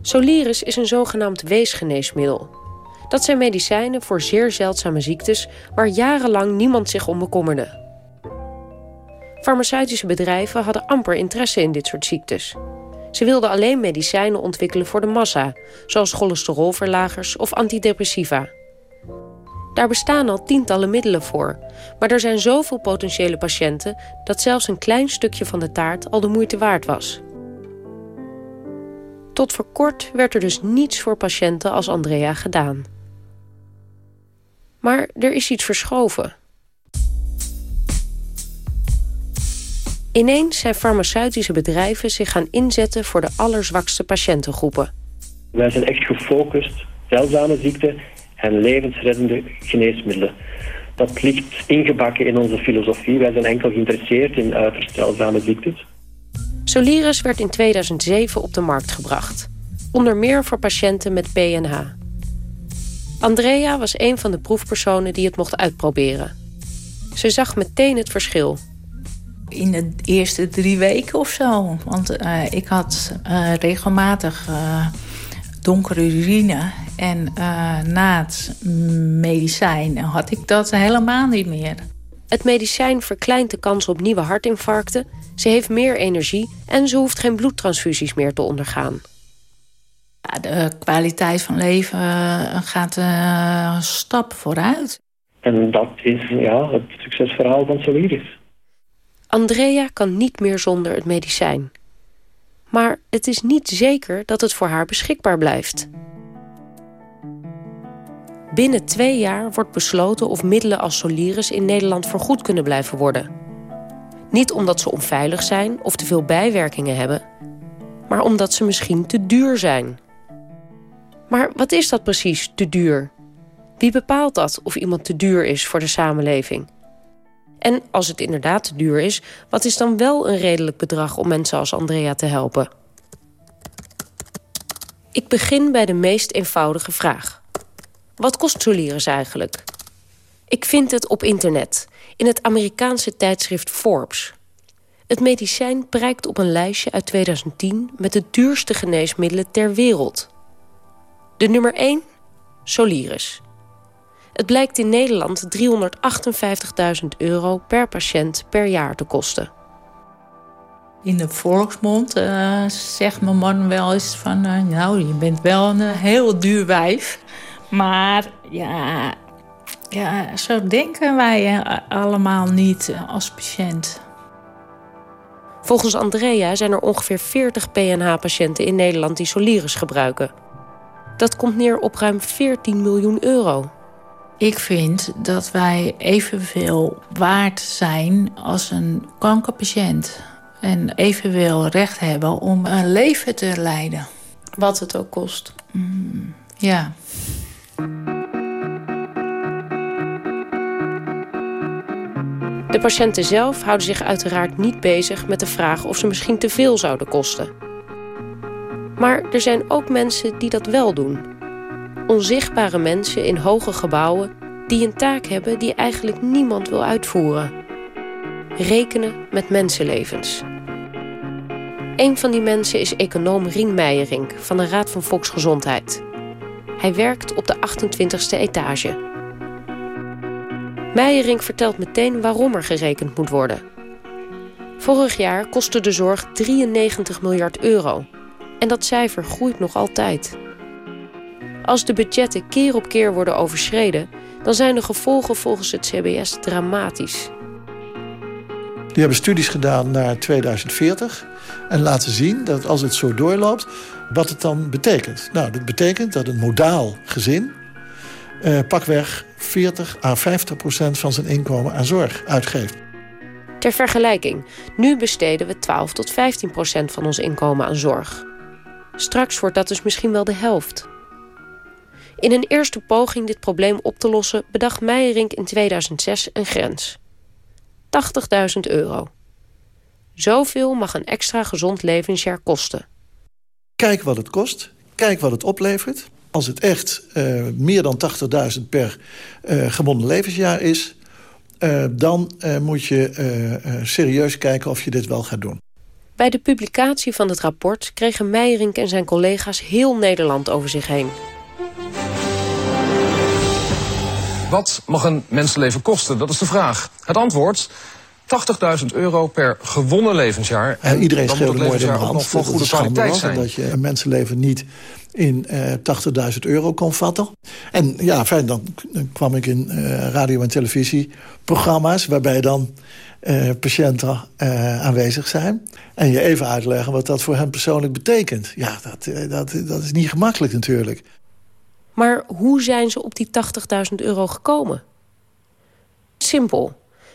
Soliris is een zogenaamd weesgeneesmiddel dat zijn medicijnen voor zeer zeldzame ziektes waar jarenlang niemand zich om bekommerde. Farmaceutische bedrijven hadden amper interesse in dit soort ziektes. Ze wilden alleen medicijnen ontwikkelen voor de massa, zoals cholesterolverlagers of antidepressiva. Daar bestaan al tientallen middelen voor, maar er zijn zoveel potentiële patiënten dat zelfs een klein stukje van de taart al de moeite waard was. Tot voor kort werd er dus niets voor patiënten als Andrea gedaan. Maar er is iets verschoven. Ineens zijn farmaceutische bedrijven zich gaan inzetten voor de allerzwakste patiëntengroepen. Wij zijn echt gefocust, zeldzame ziekten en levensreddende geneesmiddelen. Dat ligt ingebakken in onze filosofie. Wij zijn enkel geïnteresseerd in uiterst zeldzame ziektes. Soliris werd in 2007 op de markt gebracht. Onder meer voor patiënten met PNH. Andrea was een van de proefpersonen die het mocht uitproberen. Ze zag meteen het verschil. In de eerste drie weken of zo. Want uh, ik had uh, regelmatig uh, donkere urine. En na het medicijn had ik dat helemaal niet meer. Het medicijn verkleint de kans op nieuwe hartinfarcten. Ze heeft meer energie en ze hoeft geen bloedtransfusies meer te ondergaan de kwaliteit van leven eh, gaat uh, een stap vooruit. En dat is ja, het succesverhaal van Soliris. Andrea kan niet meer zonder het medicijn. Maar het is niet zeker dat het voor haar beschikbaar blijft. Binnen twee jaar wordt besloten of middelen als Soliris in Nederland vergoed kunnen blijven worden. Niet omdat ze onveilig zijn of te veel bijwerkingen hebben, maar omdat ze misschien te duur zijn. Maar wat is dat precies, te duur? Wie bepaalt dat of iemand te duur is voor de samenleving? En als het inderdaad te duur is, wat is dan wel een redelijk bedrag om mensen als Andrea te helpen? Ik begin bij de meest eenvoudige vraag. Wat kost Soliris eigenlijk? Ik vind het op internet, in het Amerikaanse tijdschrift Forbes. Het medicijn prijkt op een lijstje uit 2010 met de duurste geneesmiddelen ter wereld. De nummer 1, Soliris. Het blijkt in Nederland 358.000 euro per patiënt per jaar te kosten. In de volksmond uh, zegt mijn man wel eens van... Uh, nou, je bent wel een heel duur wijf. Maar ja, ja, zo denken wij allemaal niet als patiënt. Volgens Andrea zijn er ongeveer 40 PNH-patiënten in Nederland die Soliris gebruiken. Dat komt neer op ruim 14 miljoen euro. Ik vind dat wij evenveel waard zijn als een kankerpatiënt. En evenveel recht hebben om een leven te leiden. Wat het ook kost. Mm, ja. De patiënten zelf houden zich uiteraard niet bezig met de vraag of ze misschien te veel zouden kosten. Maar er zijn ook mensen die dat wel doen. Onzichtbare mensen in hoge gebouwen die een taak hebben die eigenlijk niemand wil uitvoeren. Rekenen met mensenlevens. Een van die mensen is econoom Rien Meijerink van de Raad van Volksgezondheid. Hij werkt op de 28e etage. Meijerink vertelt meteen waarom er gerekend moet worden. Vorig jaar kostte de zorg 93 miljard euro. En dat cijfer groeit nog altijd. Als de budgetten keer op keer worden overschreden... dan zijn de gevolgen volgens het CBS dramatisch. Die hebben studies gedaan naar 2040 en laten zien dat als het zo doorloopt, wat het dan betekent. Nou, dat betekent dat een modaal gezin uh, pakweg 40 à 50 procent van zijn inkomen aan zorg uitgeeft. Ter vergelijking, nu besteden we 12 tot 15 procent van ons inkomen aan zorg. Straks wordt dat dus misschien wel de helft. In een eerste poging dit probleem op te lossen... bedacht Meijerink in 2006 een grens. 80.000 euro. Zoveel mag een extra gezond levensjaar kosten. Kijk wat het kost. Kijk wat het oplevert. Als het echt uh, meer dan 80.000 per uh, gebonden levensjaar is... Uh, dan moet je serieus kijken of je dit wel gaat doen. Bij de publicatie van het rapport kregen Meijerink en zijn collega's heel Nederland over zich heen. Wat mag een mensenleven kosten? Dat is de vraag. Het antwoord... 80.000 euro per gewonnen levensjaar. En iedereen schreeuwde mooi in de hand. Voor goede kwaliteit zijn. Dat je een mensenleven niet in uh, eh, 80.000 euro kon vatten. En ja, fijn, dan kwam ik in uh, radio- en televisieprogramma's... waarbij dan uh, patiënten aanwezig zijn. En je even uitleggen wat dat voor hen persoonlijk betekent. Ja, dat, dat, dat is niet gemakkelijk natuurlijk. Maar hoe zijn ze op die 80.000 euro gekomen? Simpel.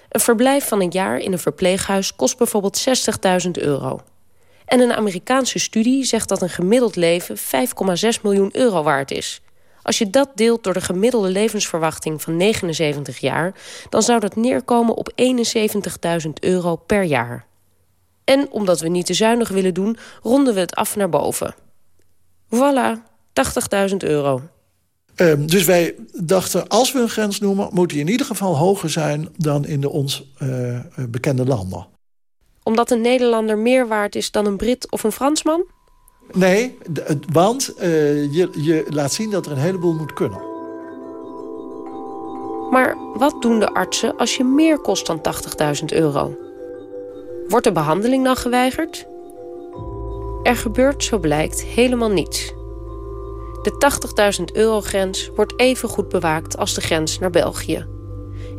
Een verblijf van een jaar in een verpleeghuis kost bijvoorbeeld 60.000 euro. En een Amerikaanse studie zegt dat een gemiddeld leven 5,6 miljoen euro waard is. Als je dat deelt door de gemiddelde levensverwachting van 79 jaar... dan zou dat neerkomen op 71.000 euro per jaar. En omdat we niet te zuinig willen doen, ronden we het af naar boven. Voilà, 80.000 euro. Um, dus wij dachten, als we een grens noemen... moet die in ieder geval hoger zijn dan in de ons uh, bekende landen. Omdat een Nederlander meer waard is dan een Brit of een Fransman? Nee, want uh, je, je laat zien dat er een heleboel moet kunnen. Maar wat doen de artsen als je meer kost dan 80.000 euro? Wordt de behandeling dan geweigerd? Er gebeurt, zo blijkt, helemaal niets... De 80.000 euro grens wordt even goed bewaakt als de grens naar België.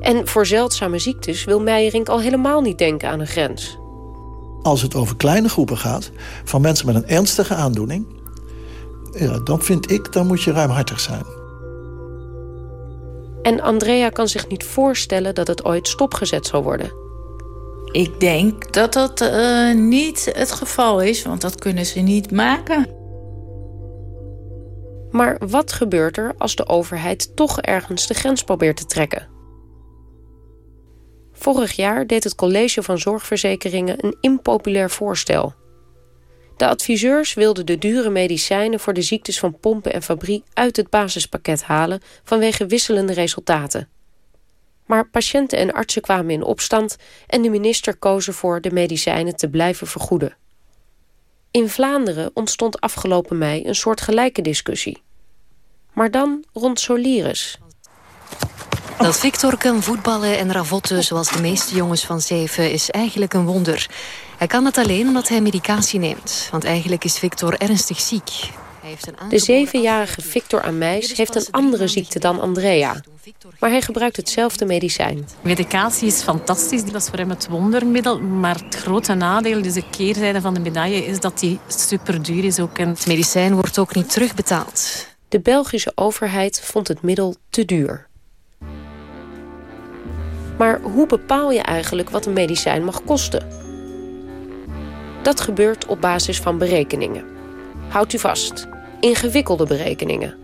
En voor zeldzame ziektes wil Meijerink al helemaal niet denken aan een grens. Als het over kleine groepen gaat, van mensen met een ernstige aandoening... Ja, dan vind ik, dan moet je ruimhartig zijn. En Andrea kan zich niet voorstellen dat het ooit stopgezet zal worden. Ik denk dat dat uh, niet het geval is, want dat kunnen ze niet maken. Maar wat gebeurt er als de overheid toch ergens de grens probeert te trekken? Vorig jaar deed het College van Zorgverzekeringen een impopulair voorstel. De adviseurs wilden de dure medicijnen voor de ziektes van pompen en fabrie uit het basispakket halen vanwege wisselende resultaten. Maar patiënten en artsen kwamen in opstand en de minister koos ervoor de medicijnen te blijven vergoeden. In Vlaanderen ontstond afgelopen mei een soort gelijke discussie. Maar dan rond Soliris. Dat Victor kan voetballen en ravotten zoals de meeste jongens van zeven is eigenlijk een wonder. Hij kan het alleen omdat hij medicatie neemt. Want eigenlijk is Victor ernstig ziek. De zevenjarige Victor Ameis heeft een andere ziekte dan Andrea. Maar hij gebruikt hetzelfde medicijn. Medicatie is fantastisch. Dat is voor hem het wondermiddel. Maar het grote nadeel, dus de keerzijde van de medaille... is dat die super duur is ook. En het medicijn wordt ook niet terugbetaald. De Belgische overheid vond het middel te duur. Maar hoe bepaal je eigenlijk wat een medicijn mag kosten? Dat gebeurt op basis van berekeningen. Houdt u vast, ingewikkelde berekeningen.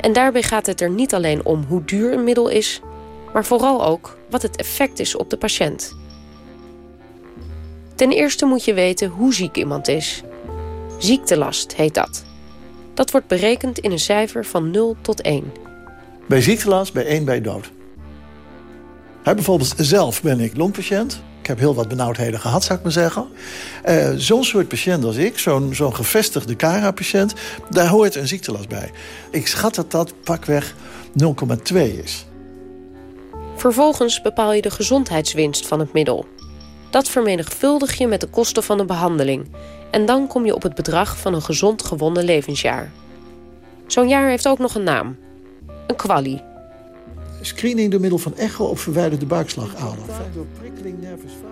En daarbij gaat het er niet alleen om hoe duur een middel is... maar vooral ook wat het effect is op de patiënt. Ten eerste moet je weten hoe ziek iemand is. Ziektelast heet dat. Dat wordt berekend in een cijfer van 0 tot 1. Bij ziektelast, bij 1 bij dood. bijvoorbeeld zelf ben ik longpatiënt. Ik heb heel wat benauwdheden gehad, zou ik maar zeggen. Uh, zo'n soort patiënt als ik, zo'n zo'n gevestigde CARA-patiënt... daar hoort een ziektelast bij. Ik schat dat dat pakweg 0,2 is. Vervolgens bepaal je de gezondheidswinst van het middel. Dat vermenigvuldig je met de kosten van de behandeling... en dan kom je op het bedrag van een gezond gewonnen levensjaar. Zo'n jaar heeft ook nog een naam. Een kwalie screening door middel van echo op verwijderde buikslagader.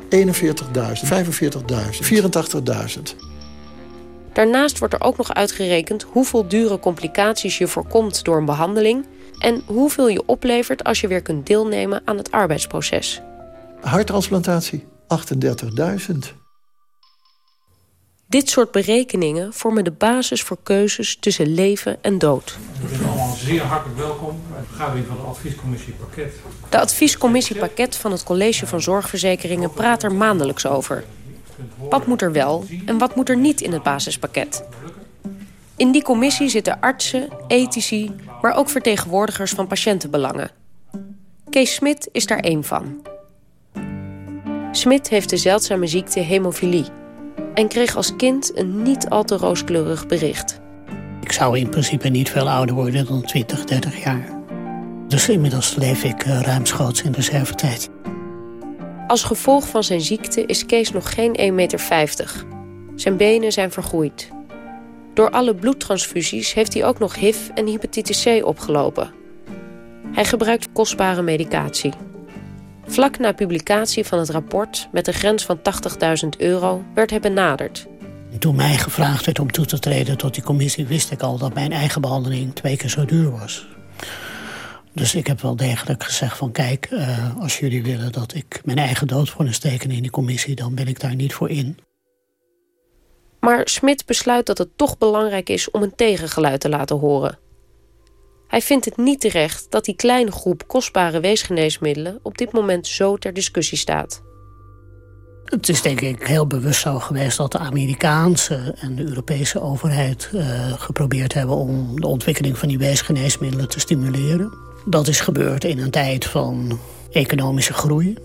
41.000, 45.000, 84.000. Daarnaast wordt er ook nog uitgerekend hoeveel dure complicaties je voorkomt door een behandeling en hoeveel je oplevert als je weer kunt deelnemen aan het arbeidsproces. Harttransplantatie, 38.000. Dit soort berekeningen vormen de basis voor keuzes tussen leven en dood. U bent allemaal zeer hartelijk welkom bij de vergadering van de adviescommissie Pakket. De adviescommissie Pakket van het College van Zorgverzekeringen praat er maandelijks over. Wat moet er wel en wat moet er niet in het basispakket? In die commissie zitten artsen, ethici, maar ook vertegenwoordigers van patiëntenbelangen. Kees Smit is daar één van. Smit heeft de zeldzame ziekte hemofilie en kreeg als kind een niet al te rooskleurig bericht. Ik zou in principe niet veel ouder worden dan 20, 30 jaar. Dus inmiddels leef ik uh, ruimschoots in reservetijd. Als gevolg van zijn ziekte is Kees nog geen 1,50 meter. Zijn benen zijn vergroeid. Door alle bloedtransfusies heeft hij ook nog HIV en hepatitis C opgelopen. Hij gebruikt kostbare medicatie. Vlak na publicatie van het rapport met een grens van 80.000 euro werd hij benaderd. Toen mij gevraagd werd om toe te treden tot die commissie... wist ik al dat mijn eigen behandeling twee keer zo duur was. Dus ik heb wel degelijk gezegd van kijk, uh, als jullie willen dat ik mijn eigen doodvonnis teken in die commissie... dan ben ik daar niet voor in. Maar Smit besluit dat het toch belangrijk is om een tegengeluid te laten horen. Hij vindt het niet terecht dat die kleine groep kostbare weesgeneesmiddelen op dit moment zo ter discussie staat. Het is denk ik heel bewust zo geweest dat de Amerikaanse en de Europese overheid uh, geprobeerd hebben om de ontwikkeling van die weesgeneesmiddelen te stimuleren. Dat is gebeurd in een tijd van economische groei.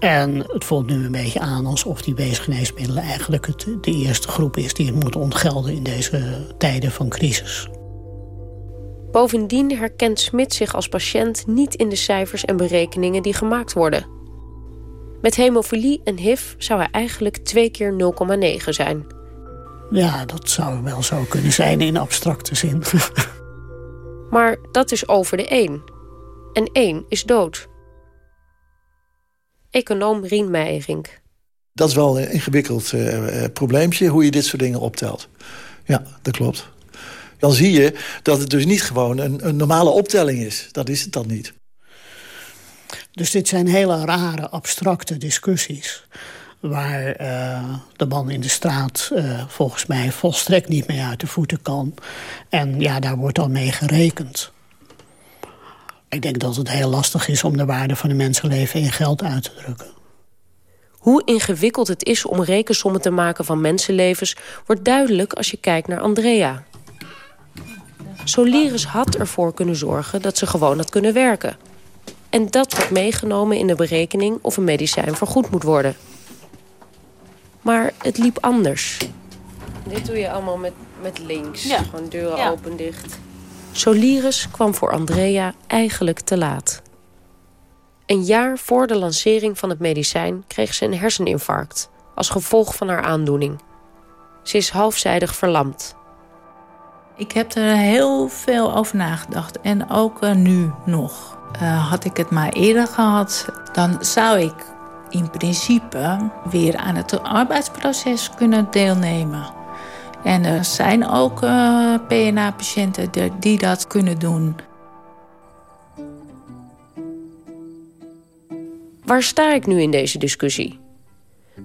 En het voelt nu een beetje aan alsof die weesgeneesmiddelen eigenlijk het, de eerste groep is die het moet ontgelden in deze tijden van crisis. Bovendien herkent Smit zich als patiënt niet in de cijfers en berekeningen die gemaakt worden. Met hemofilie en HIV zou hij eigenlijk twee keer 0,9 zijn. Ja, dat zou wel zo kunnen zijn in abstracte zin. *laughs* maar dat is over de 1. En 1 is dood. Econoom Rien Meijerink. Dat is wel een ingewikkeld uh, probleempje, hoe je dit soort dingen optelt. Ja, dat klopt dan zie je dat het dus niet gewoon een, een normale optelling is. Dat is het dan niet. Dus dit zijn hele rare, abstracte discussies waar uh, de man in de straat uh, volgens mij volstrekt niet mee uit de voeten kan. En ja, daar wordt dan mee gerekend. Ik denk dat het heel lastig is om de waarde van een mensenleven in geld uit te drukken. Hoe ingewikkeld het is om rekensommen te maken van mensenlevens... wordt duidelijk als je kijkt naar Andrea. Solirus had ervoor kunnen zorgen dat ze gewoon had kunnen werken. En dat wordt meegenomen in de berekening of een medicijn vergoed moet worden. Maar het liep anders. Dit doe je allemaal met, met links. Ja. Gewoon deuren open, dicht. Solirus kwam voor Andrea eigenlijk te laat. Een jaar voor de lancering van het medicijn kreeg ze een herseninfarct... als gevolg van haar aandoening. Ze is halfzijdig verlamd. Ik heb er heel veel over nagedacht. En ook uh, nu nog. Uh, had ik het maar eerder gehad, dan zou ik in principe weer aan het arbeidsproces kunnen deelnemen. En er zijn ook uh, PNA-patiënten die dat kunnen doen. Waar sta ik nu in deze discussie?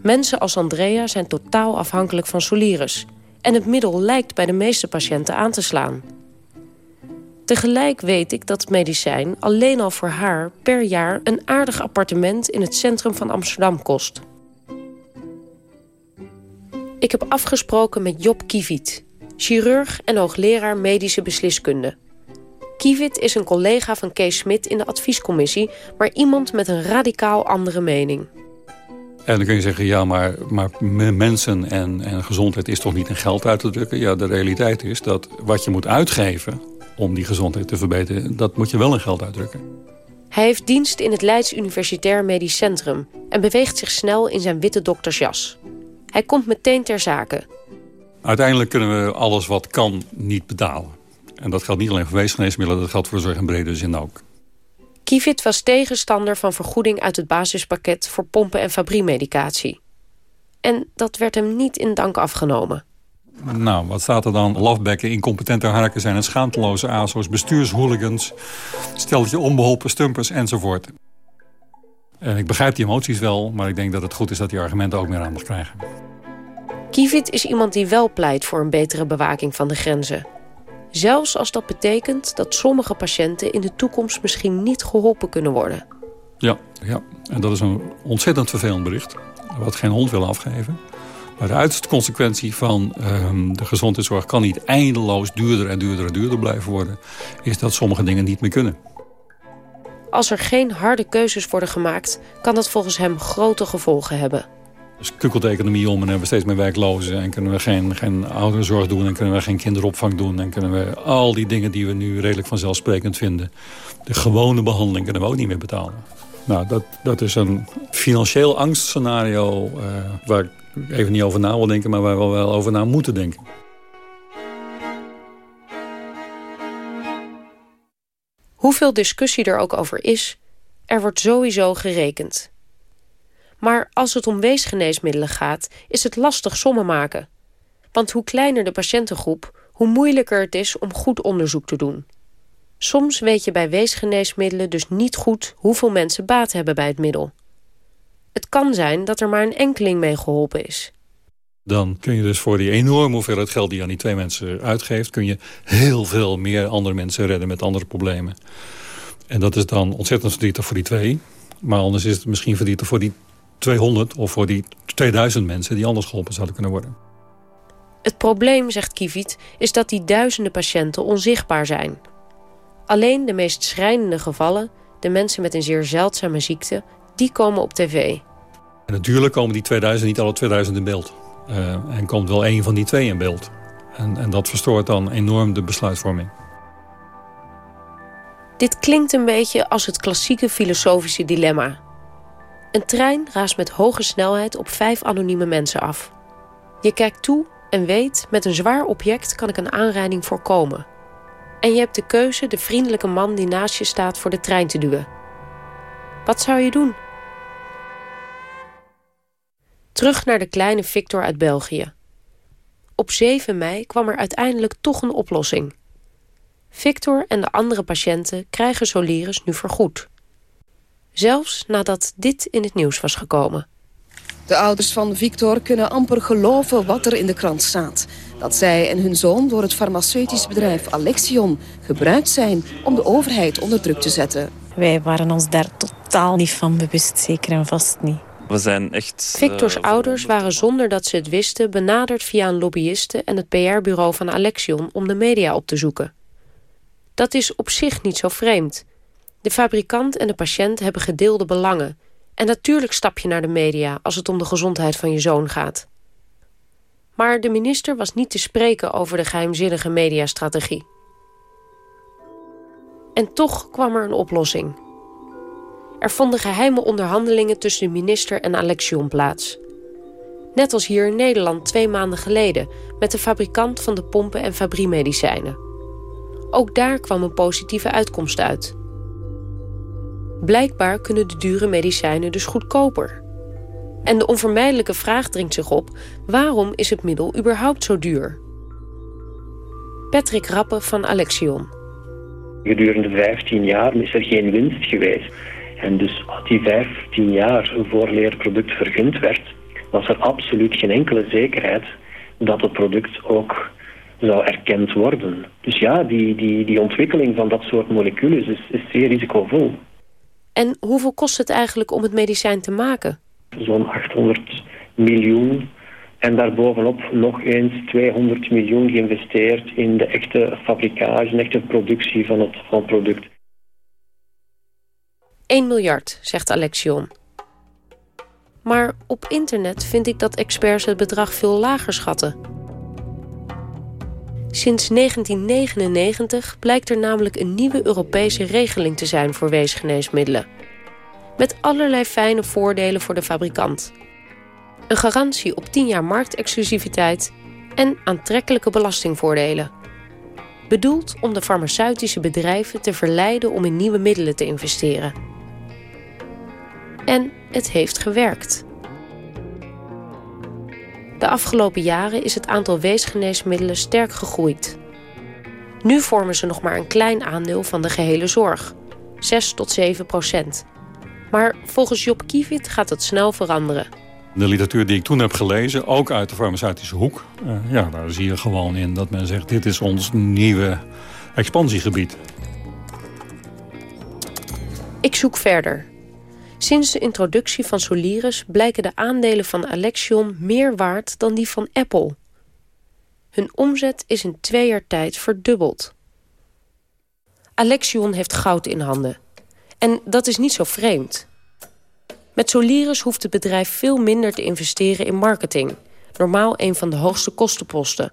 Mensen als Andrea zijn totaal afhankelijk van Soliris... en het middel lijkt bij de meeste patiënten aan te slaan. Tegelijk weet ik dat het medicijn alleen al voor haar per jaar... een aardig appartement in het centrum van Amsterdam kost. Ik heb afgesproken met Job Kiviet, chirurg en hoogleraar medische besliskunde... Kievit is een collega van Kees Smit in de adviescommissie... maar iemand met een radicaal andere mening. En dan kun je zeggen, ja, maar, maar mensen en, en gezondheid is toch niet in geld uit te drukken? Ja, de realiteit is dat wat je moet uitgeven om die gezondheid te verbeteren... dat moet je wel in geld uitdrukken. Hij heeft dienst in het Leids Universitair Medisch Centrum... en beweegt zich snel in zijn witte doktersjas. Hij komt meteen ter zake. Uiteindelijk kunnen we alles wat kan niet betalen. En dat geldt niet alleen voor weesgeneesmiddelen, dat geldt voor zorg in brede zin ook. Kivit was tegenstander van vergoeding uit het basispakket voor pompen- en fabriemedicatie. En dat werd hem niet in dank afgenomen. Nou, wat staat er dan? Lafbekken, incompetente harken zijn het schaamteloze ASO's, bestuurshooligans, steltje onbeholpen stumpers enzovoort. En ik begrijp die emoties wel, maar ik denk dat het goed is dat die argumenten ook meer aandacht krijgen. Kivit is iemand die wel pleit voor een betere bewaking van de grenzen. Zelfs als dat betekent dat sommige patiënten in de toekomst misschien niet geholpen kunnen worden. Ja, ja. en dat is een ontzettend vervelend bericht. Wat geen hond wil afgeven. Maar de uiterste consequentie van um, de gezondheidszorg kan niet eindeloos duurder en duurder en duurder blijven worden. Is dat sommige dingen niet meer kunnen. Als er geen harde keuzes worden gemaakt, kan dat volgens hem grote gevolgen hebben. Dus kukkelt de economie om en hebben we steeds meer werklozen... en kunnen we geen, geen ouderenzorg doen en kunnen we geen kinderopvang doen... en kunnen we al die dingen die we nu redelijk vanzelfsprekend vinden... de gewone behandeling kunnen we ook niet meer betalen. Nou, dat, dat is een financieel angstscenario uh, waar ik even niet over na wil denken... maar waar we wel over na moeten denken. Hoeveel discussie er ook over is, er wordt sowieso gerekend... Maar als het om weesgeneesmiddelen gaat, is het lastig sommen maken. Want hoe kleiner de patiëntengroep, hoe moeilijker het is om goed onderzoek te doen. Soms weet je bij weesgeneesmiddelen dus niet goed hoeveel mensen baat hebben bij het middel. Het kan zijn dat er maar een enkeling mee geholpen is. Dan kun je dus voor die enorme hoeveelheid geld die je aan die twee mensen uitgeeft... kun je heel veel meer andere mensen redden met andere problemen. En dat is dan ontzettend verdrietig voor die twee. Maar anders is het misschien verdrietig voor die 200 of voor die 2000 mensen die anders geholpen zouden kunnen worden. Het probleem, zegt Kiviet, is dat die duizenden patiënten onzichtbaar zijn. Alleen de meest schrijnende gevallen, de mensen met een zeer zeldzame ziekte, die komen op tv. En natuurlijk komen die 2000 niet alle 2000 in beeld. Uh, en komt wel één van die twee in beeld. En, en dat verstoort dan enorm de besluitvorming. Dit klinkt een beetje als het klassieke filosofische dilemma. Een trein raast met hoge snelheid op vijf anonieme mensen af. Je kijkt toe en weet, met een zwaar object kan ik een aanrijding voorkomen. En je hebt de keuze de vriendelijke man die naast je staat voor de trein te duwen. Wat zou je doen? Terug naar de kleine Victor uit België. Op 7 mei kwam er uiteindelijk toch een oplossing. Victor en de andere patiënten krijgen Soliris nu vergoed. Zelfs nadat dit in het nieuws was gekomen. De ouders van Victor kunnen amper geloven wat er in de krant staat. Dat zij en hun zoon door het farmaceutisch bedrijf Alexion gebruikt zijn om de overheid onder druk te zetten. Wij waren ons daar totaal niet van bewust, zeker en vast niet. We zijn echt... Victors uh, ouders waren zonder dat ze het wisten benaderd via een lobbyiste en het PR-bureau van Alexion om de media op te zoeken. Dat is op zich niet zo vreemd. De fabrikant en de patiënt hebben gedeelde belangen. En natuurlijk stap je naar de media als het om de gezondheid van je zoon gaat. Maar de minister was niet te spreken over de geheimzinnige mediastrategie. En toch kwam er een oplossing. Er vonden geheime onderhandelingen tussen de minister en Alexion plaats. Net als hier in Nederland twee maanden geleden... met de fabrikant van de pompen en fabriemedicijnen. Ook daar kwam een positieve uitkomst uit. Blijkbaar kunnen de dure medicijnen dus goedkoper. En de onvermijdelijke vraag dringt zich op... waarom is het middel überhaupt zo duur? Patrick Rappe van Alexion. Gedurende 15 jaar is er geen winst geweest. En dus die 15 jaar voor het product vergund werd, was er absoluut geen enkele zekerheid dat het product ook zou erkend worden. Dus ja, die, die, die ontwikkeling van dat soort moleculen is, is zeer risicovol. En hoeveel kost het eigenlijk om het medicijn te maken? Zo'n 800 miljoen en daarbovenop nog eens 200 miljoen geïnvesteerd in de echte fabrikage, de echte productie van het, van het product. 1 miljard, zegt Alexion. Maar op internet vind ik dat experts het bedrag veel lager schatten. Sinds 1999 blijkt er namelijk een nieuwe Europese regeling te zijn voor weesgeneesmiddelen. Met allerlei fijne voordelen voor de fabrikant. Een garantie op 10 jaar marktexclusiviteit en aantrekkelijke belastingvoordelen. Bedoeld om de farmaceutische bedrijven te verleiden om in nieuwe middelen te investeren. En het heeft gewerkt. De afgelopen jaren is het aantal weesgeneesmiddelen sterk gegroeid. Nu vormen ze nog maar een klein aandeel van de gehele zorg. 6 tot 7 procent. Maar volgens Job Kievit gaat het snel veranderen. De literatuur die ik toen heb gelezen, ook uit de farmaceutische hoek... Uh, ja, daar zie je gewoon in dat men zegt... dit is ons nieuwe expansiegebied. Ik zoek verder. Sinds de introductie van Solaris blijken de aandelen van Alexion meer waard dan die van Apple. Hun omzet is in twee jaar tijd verdubbeld. Alexion heeft goud in handen. En dat is niet zo vreemd. Met Solaris hoeft het bedrijf veel minder te investeren in marketing. Normaal een van de hoogste kostenposten.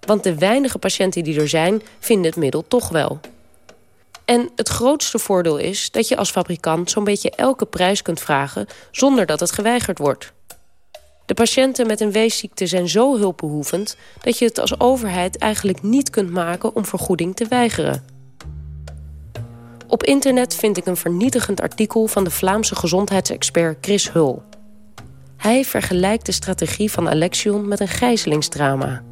Want de weinige patiënten die er zijn, vinden het middel toch wel. En het grootste voordeel is dat je als fabrikant zo'n beetje elke prijs kunt vragen zonder dat het geweigerd wordt. De patiënten met een weesziekte zijn zo hulpbehoevend dat je het als overheid eigenlijk niet kunt maken om vergoeding te weigeren. Op internet vind ik een vernietigend artikel van de Vlaamse gezondheidsexpert Chris Hull. Hij vergelijkt de strategie van Alexion met een gijzelingsdrama.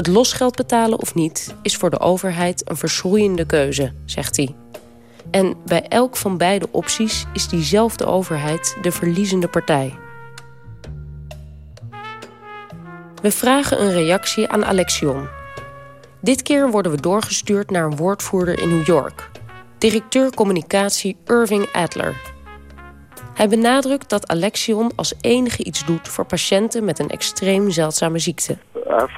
Het losgeld betalen of niet is voor de overheid een verschroeiende keuze, zegt hij. En bij elk van beide opties is diezelfde overheid de verliezende partij. We vragen een reactie aan Alexion. Dit keer worden we doorgestuurd naar een woordvoerder in New York. Directeur communicatie Irving Adler. Hij benadrukt dat Alexion als enige iets doet voor patiënten met een extreem zeldzame ziekte. Our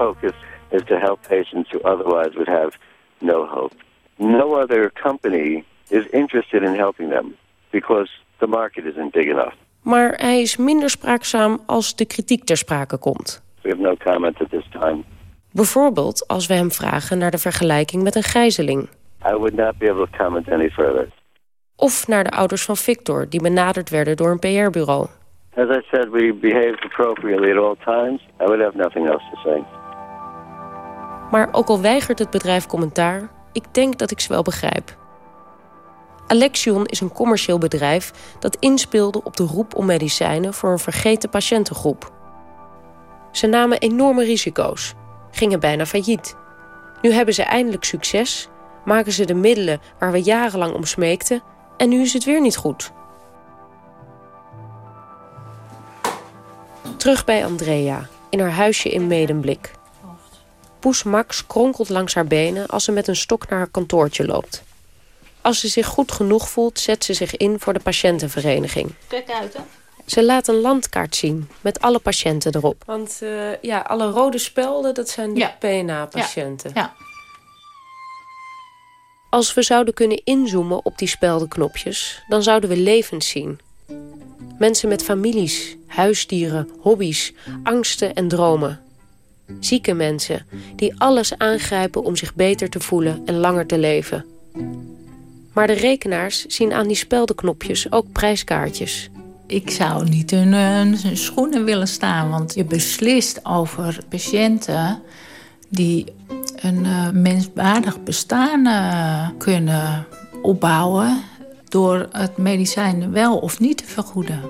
is to help patients who otherwise would have no hope. No other company is interested in helping them because the market isn't big enough. Maar hij is minder spraakzaam als de kritiek ter sprake komt. We have no comment at this time. Bijvoorbeeld als we hem vragen naar de vergelijking met een gijzeling. I would not be able to comment any further. Of naar de ouders van Victor, die benaderd werden door een PR-bureau. As I said, we behaved appropriately at all times. I would have nothing else to say. Maar ook al weigert het bedrijf commentaar, ik denk dat ik ze wel begrijp. Alexion is een commercieel bedrijf dat inspeelde op de roep om medicijnen voor een vergeten patiëntengroep. Ze namen enorme risico's, gingen bijna failliet. Nu hebben ze eindelijk succes, maken ze de middelen waar we jarenlang om smeekten en nu is het weer niet goed. Terug bij Andrea, in haar huisje in Medemblik. Poes Max kronkelt langs haar benen als ze met een stok naar haar kantoortje loopt. Als ze zich goed genoeg voelt, zet ze zich in voor de patiëntenvereniging. Kijk uit, hè? Ze laat een landkaart zien met alle patiënten erop. Want uh, ja, alle rode spelden, dat zijn de ja. PNA-patiënten. Ja. ja. Als we zouden kunnen inzoomen op die speldenknopjes... dan zouden we levens zien. Mensen met families, huisdieren, hobby's, angsten en dromen. Zieke mensen die alles aangrijpen om zich beter te voelen en langer te leven. Maar de rekenaars zien aan die speldenknopjes ook prijskaartjes. Ik zou niet in hun schoenen willen staan, want je beslist over patiënten die een uh, menswaardig bestaan uh, kunnen opbouwen door het medicijn wel of niet te vergoeden.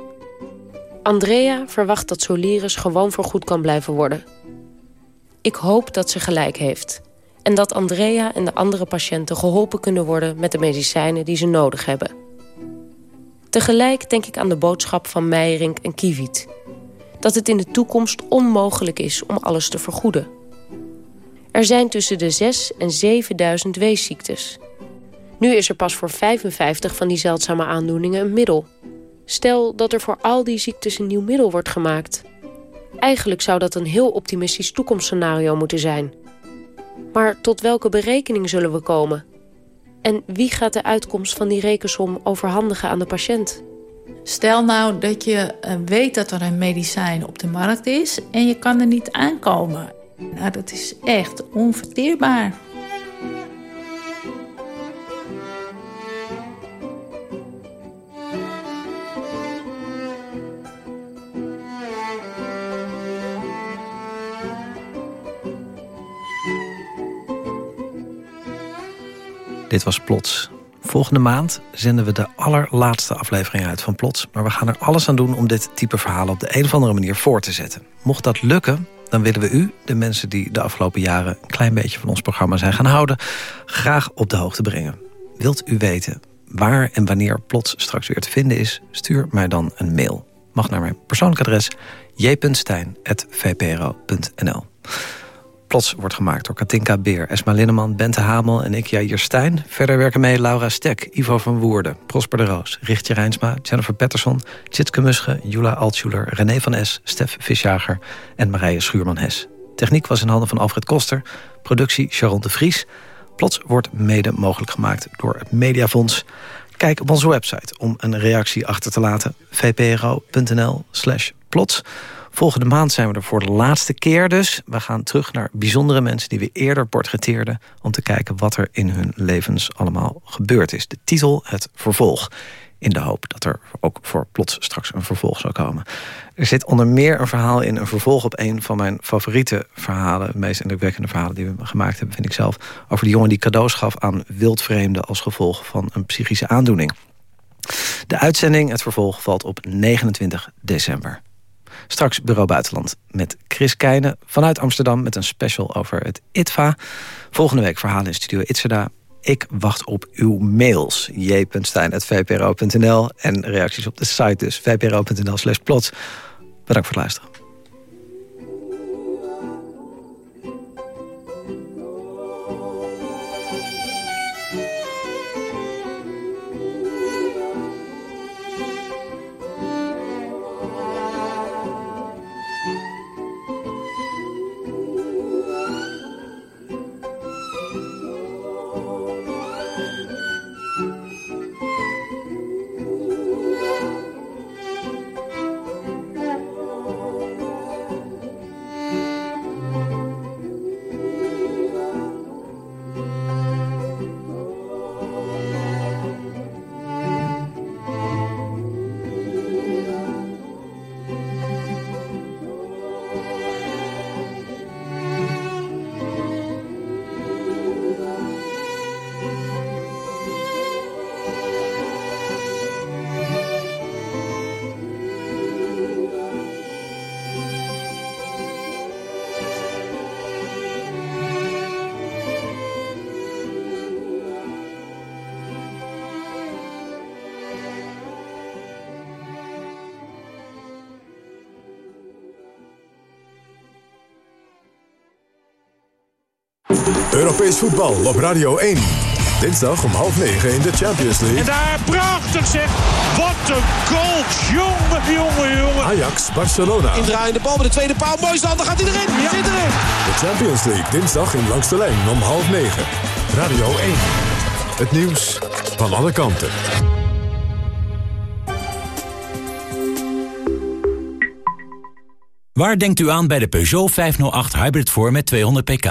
Andrea verwacht dat Soliris gewoon vergoed kan blijven worden. Ik hoop dat ze gelijk heeft. En dat Andrea en de andere patiënten geholpen kunnen worden... met de medicijnen die ze nodig hebben. Tegelijk denk ik aan de boodschap van Meijering en Kiviet. Dat het in de toekomst onmogelijk is om alles te vergoeden. Er zijn tussen de 6 en 7000 weesziektes. Nu is er pas voor 55 van die zeldzame aandoeningen een middel. Stel dat er voor al die ziektes een nieuw middel wordt gemaakt. Eigenlijk zou dat een heel optimistisch toekomstscenario moeten zijn. Maar tot welke berekening zullen we komen? En wie gaat de uitkomst van die rekensom overhandigen aan de patiënt? Stel nou dat je eh, weet dat er een medicijn op de markt is... en je kan er niet aankomen. Nou, dat is echt onverteerbaar. Dit was Plots. Volgende maand zenden we de allerlaatste aflevering uit van Plots. Maar we gaan er alles aan doen om dit type verhalen op de een of andere manier voor te zetten. Mocht dat lukken, dan willen we u, de mensen die de afgelopen jaren... een klein beetje van ons programma zijn gaan houden... graag op de hoogte brengen. Wilt u weten waar en wanneer Plots straks weer te vinden is... stuur mij dan een mail. Mag naar mijn persoonlijk adres j.stijn.vpro.nl. Plots wordt gemaakt door Katinka Beer, Esma Linneman, Bente Hamel en ik, Jair. Verder werken mee Laura Stek, Ivo van Woerden, Prosper de Roos, Richtje Rijnsma, Jennifer Patterson, Tjitske Musche, Jula Altschuler, René van S, Stef Visjager en Marije Schuurman-Hes. Techniek was in handen van Alfred Koster, productie Sharon de Vries. Plots wordt mede mogelijk gemaakt door het Mediafonds. Kijk op onze website om een reactie achter te laten. vpro.nl plots. Volgende maand zijn we er voor de laatste keer dus. We gaan terug naar bijzondere mensen die we eerder portretteerden... om te kijken wat er in hun levens allemaal gebeurd is. De titel Het Vervolg. In de hoop dat er ook voor plots straks een vervolg zou komen. Er zit onder meer een verhaal in, een vervolg op een van mijn favoriete verhalen. De meest indrukwekkende verhalen die we gemaakt hebben, vind ik zelf. Over de jongen die cadeaus gaf aan wildvreemden als gevolg van een psychische aandoening. De uitzending, het vervolg, valt op 29 december. Straks Bureau Buitenland met Chris Keijnen vanuit Amsterdam... met een special over het ITVA. Volgende week verhalen in Studio Itzerda. Ik wacht op uw mails. j.stijn.vpro.nl en reacties op de site dus. vpro.nl slash plots. Bedankt voor het luisteren. Europees voetbal op Radio 1. Dinsdag om half negen in de Champions League. En daar prachtig zeg. Wat een goal. Jongen, jongen, jongen. Ajax, Barcelona. Indraaiende bal met de tweede paal. Mooi stand, dan gaat hij erin. Ja. Zit erin. De Champions League dinsdag in Langs de Lijn om half negen. Radio 1. Het nieuws van alle kanten. Waar denkt u aan bij de Peugeot 508 Hybrid voor met 200 pk?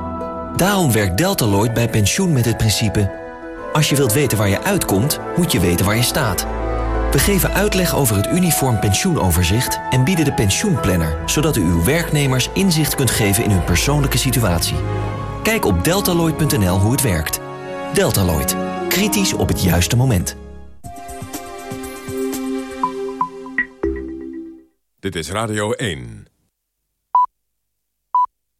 Daarom werkt Deltaloid bij pensioen met het principe... als je wilt weten waar je uitkomt, moet je weten waar je staat. We geven uitleg over het uniform pensioenoverzicht... en bieden de pensioenplanner... zodat u uw werknemers inzicht kunt geven in hun persoonlijke situatie. Kijk op deltaloid.nl hoe het werkt. Deltaloid. Kritisch op het juiste moment. Dit is Radio 1.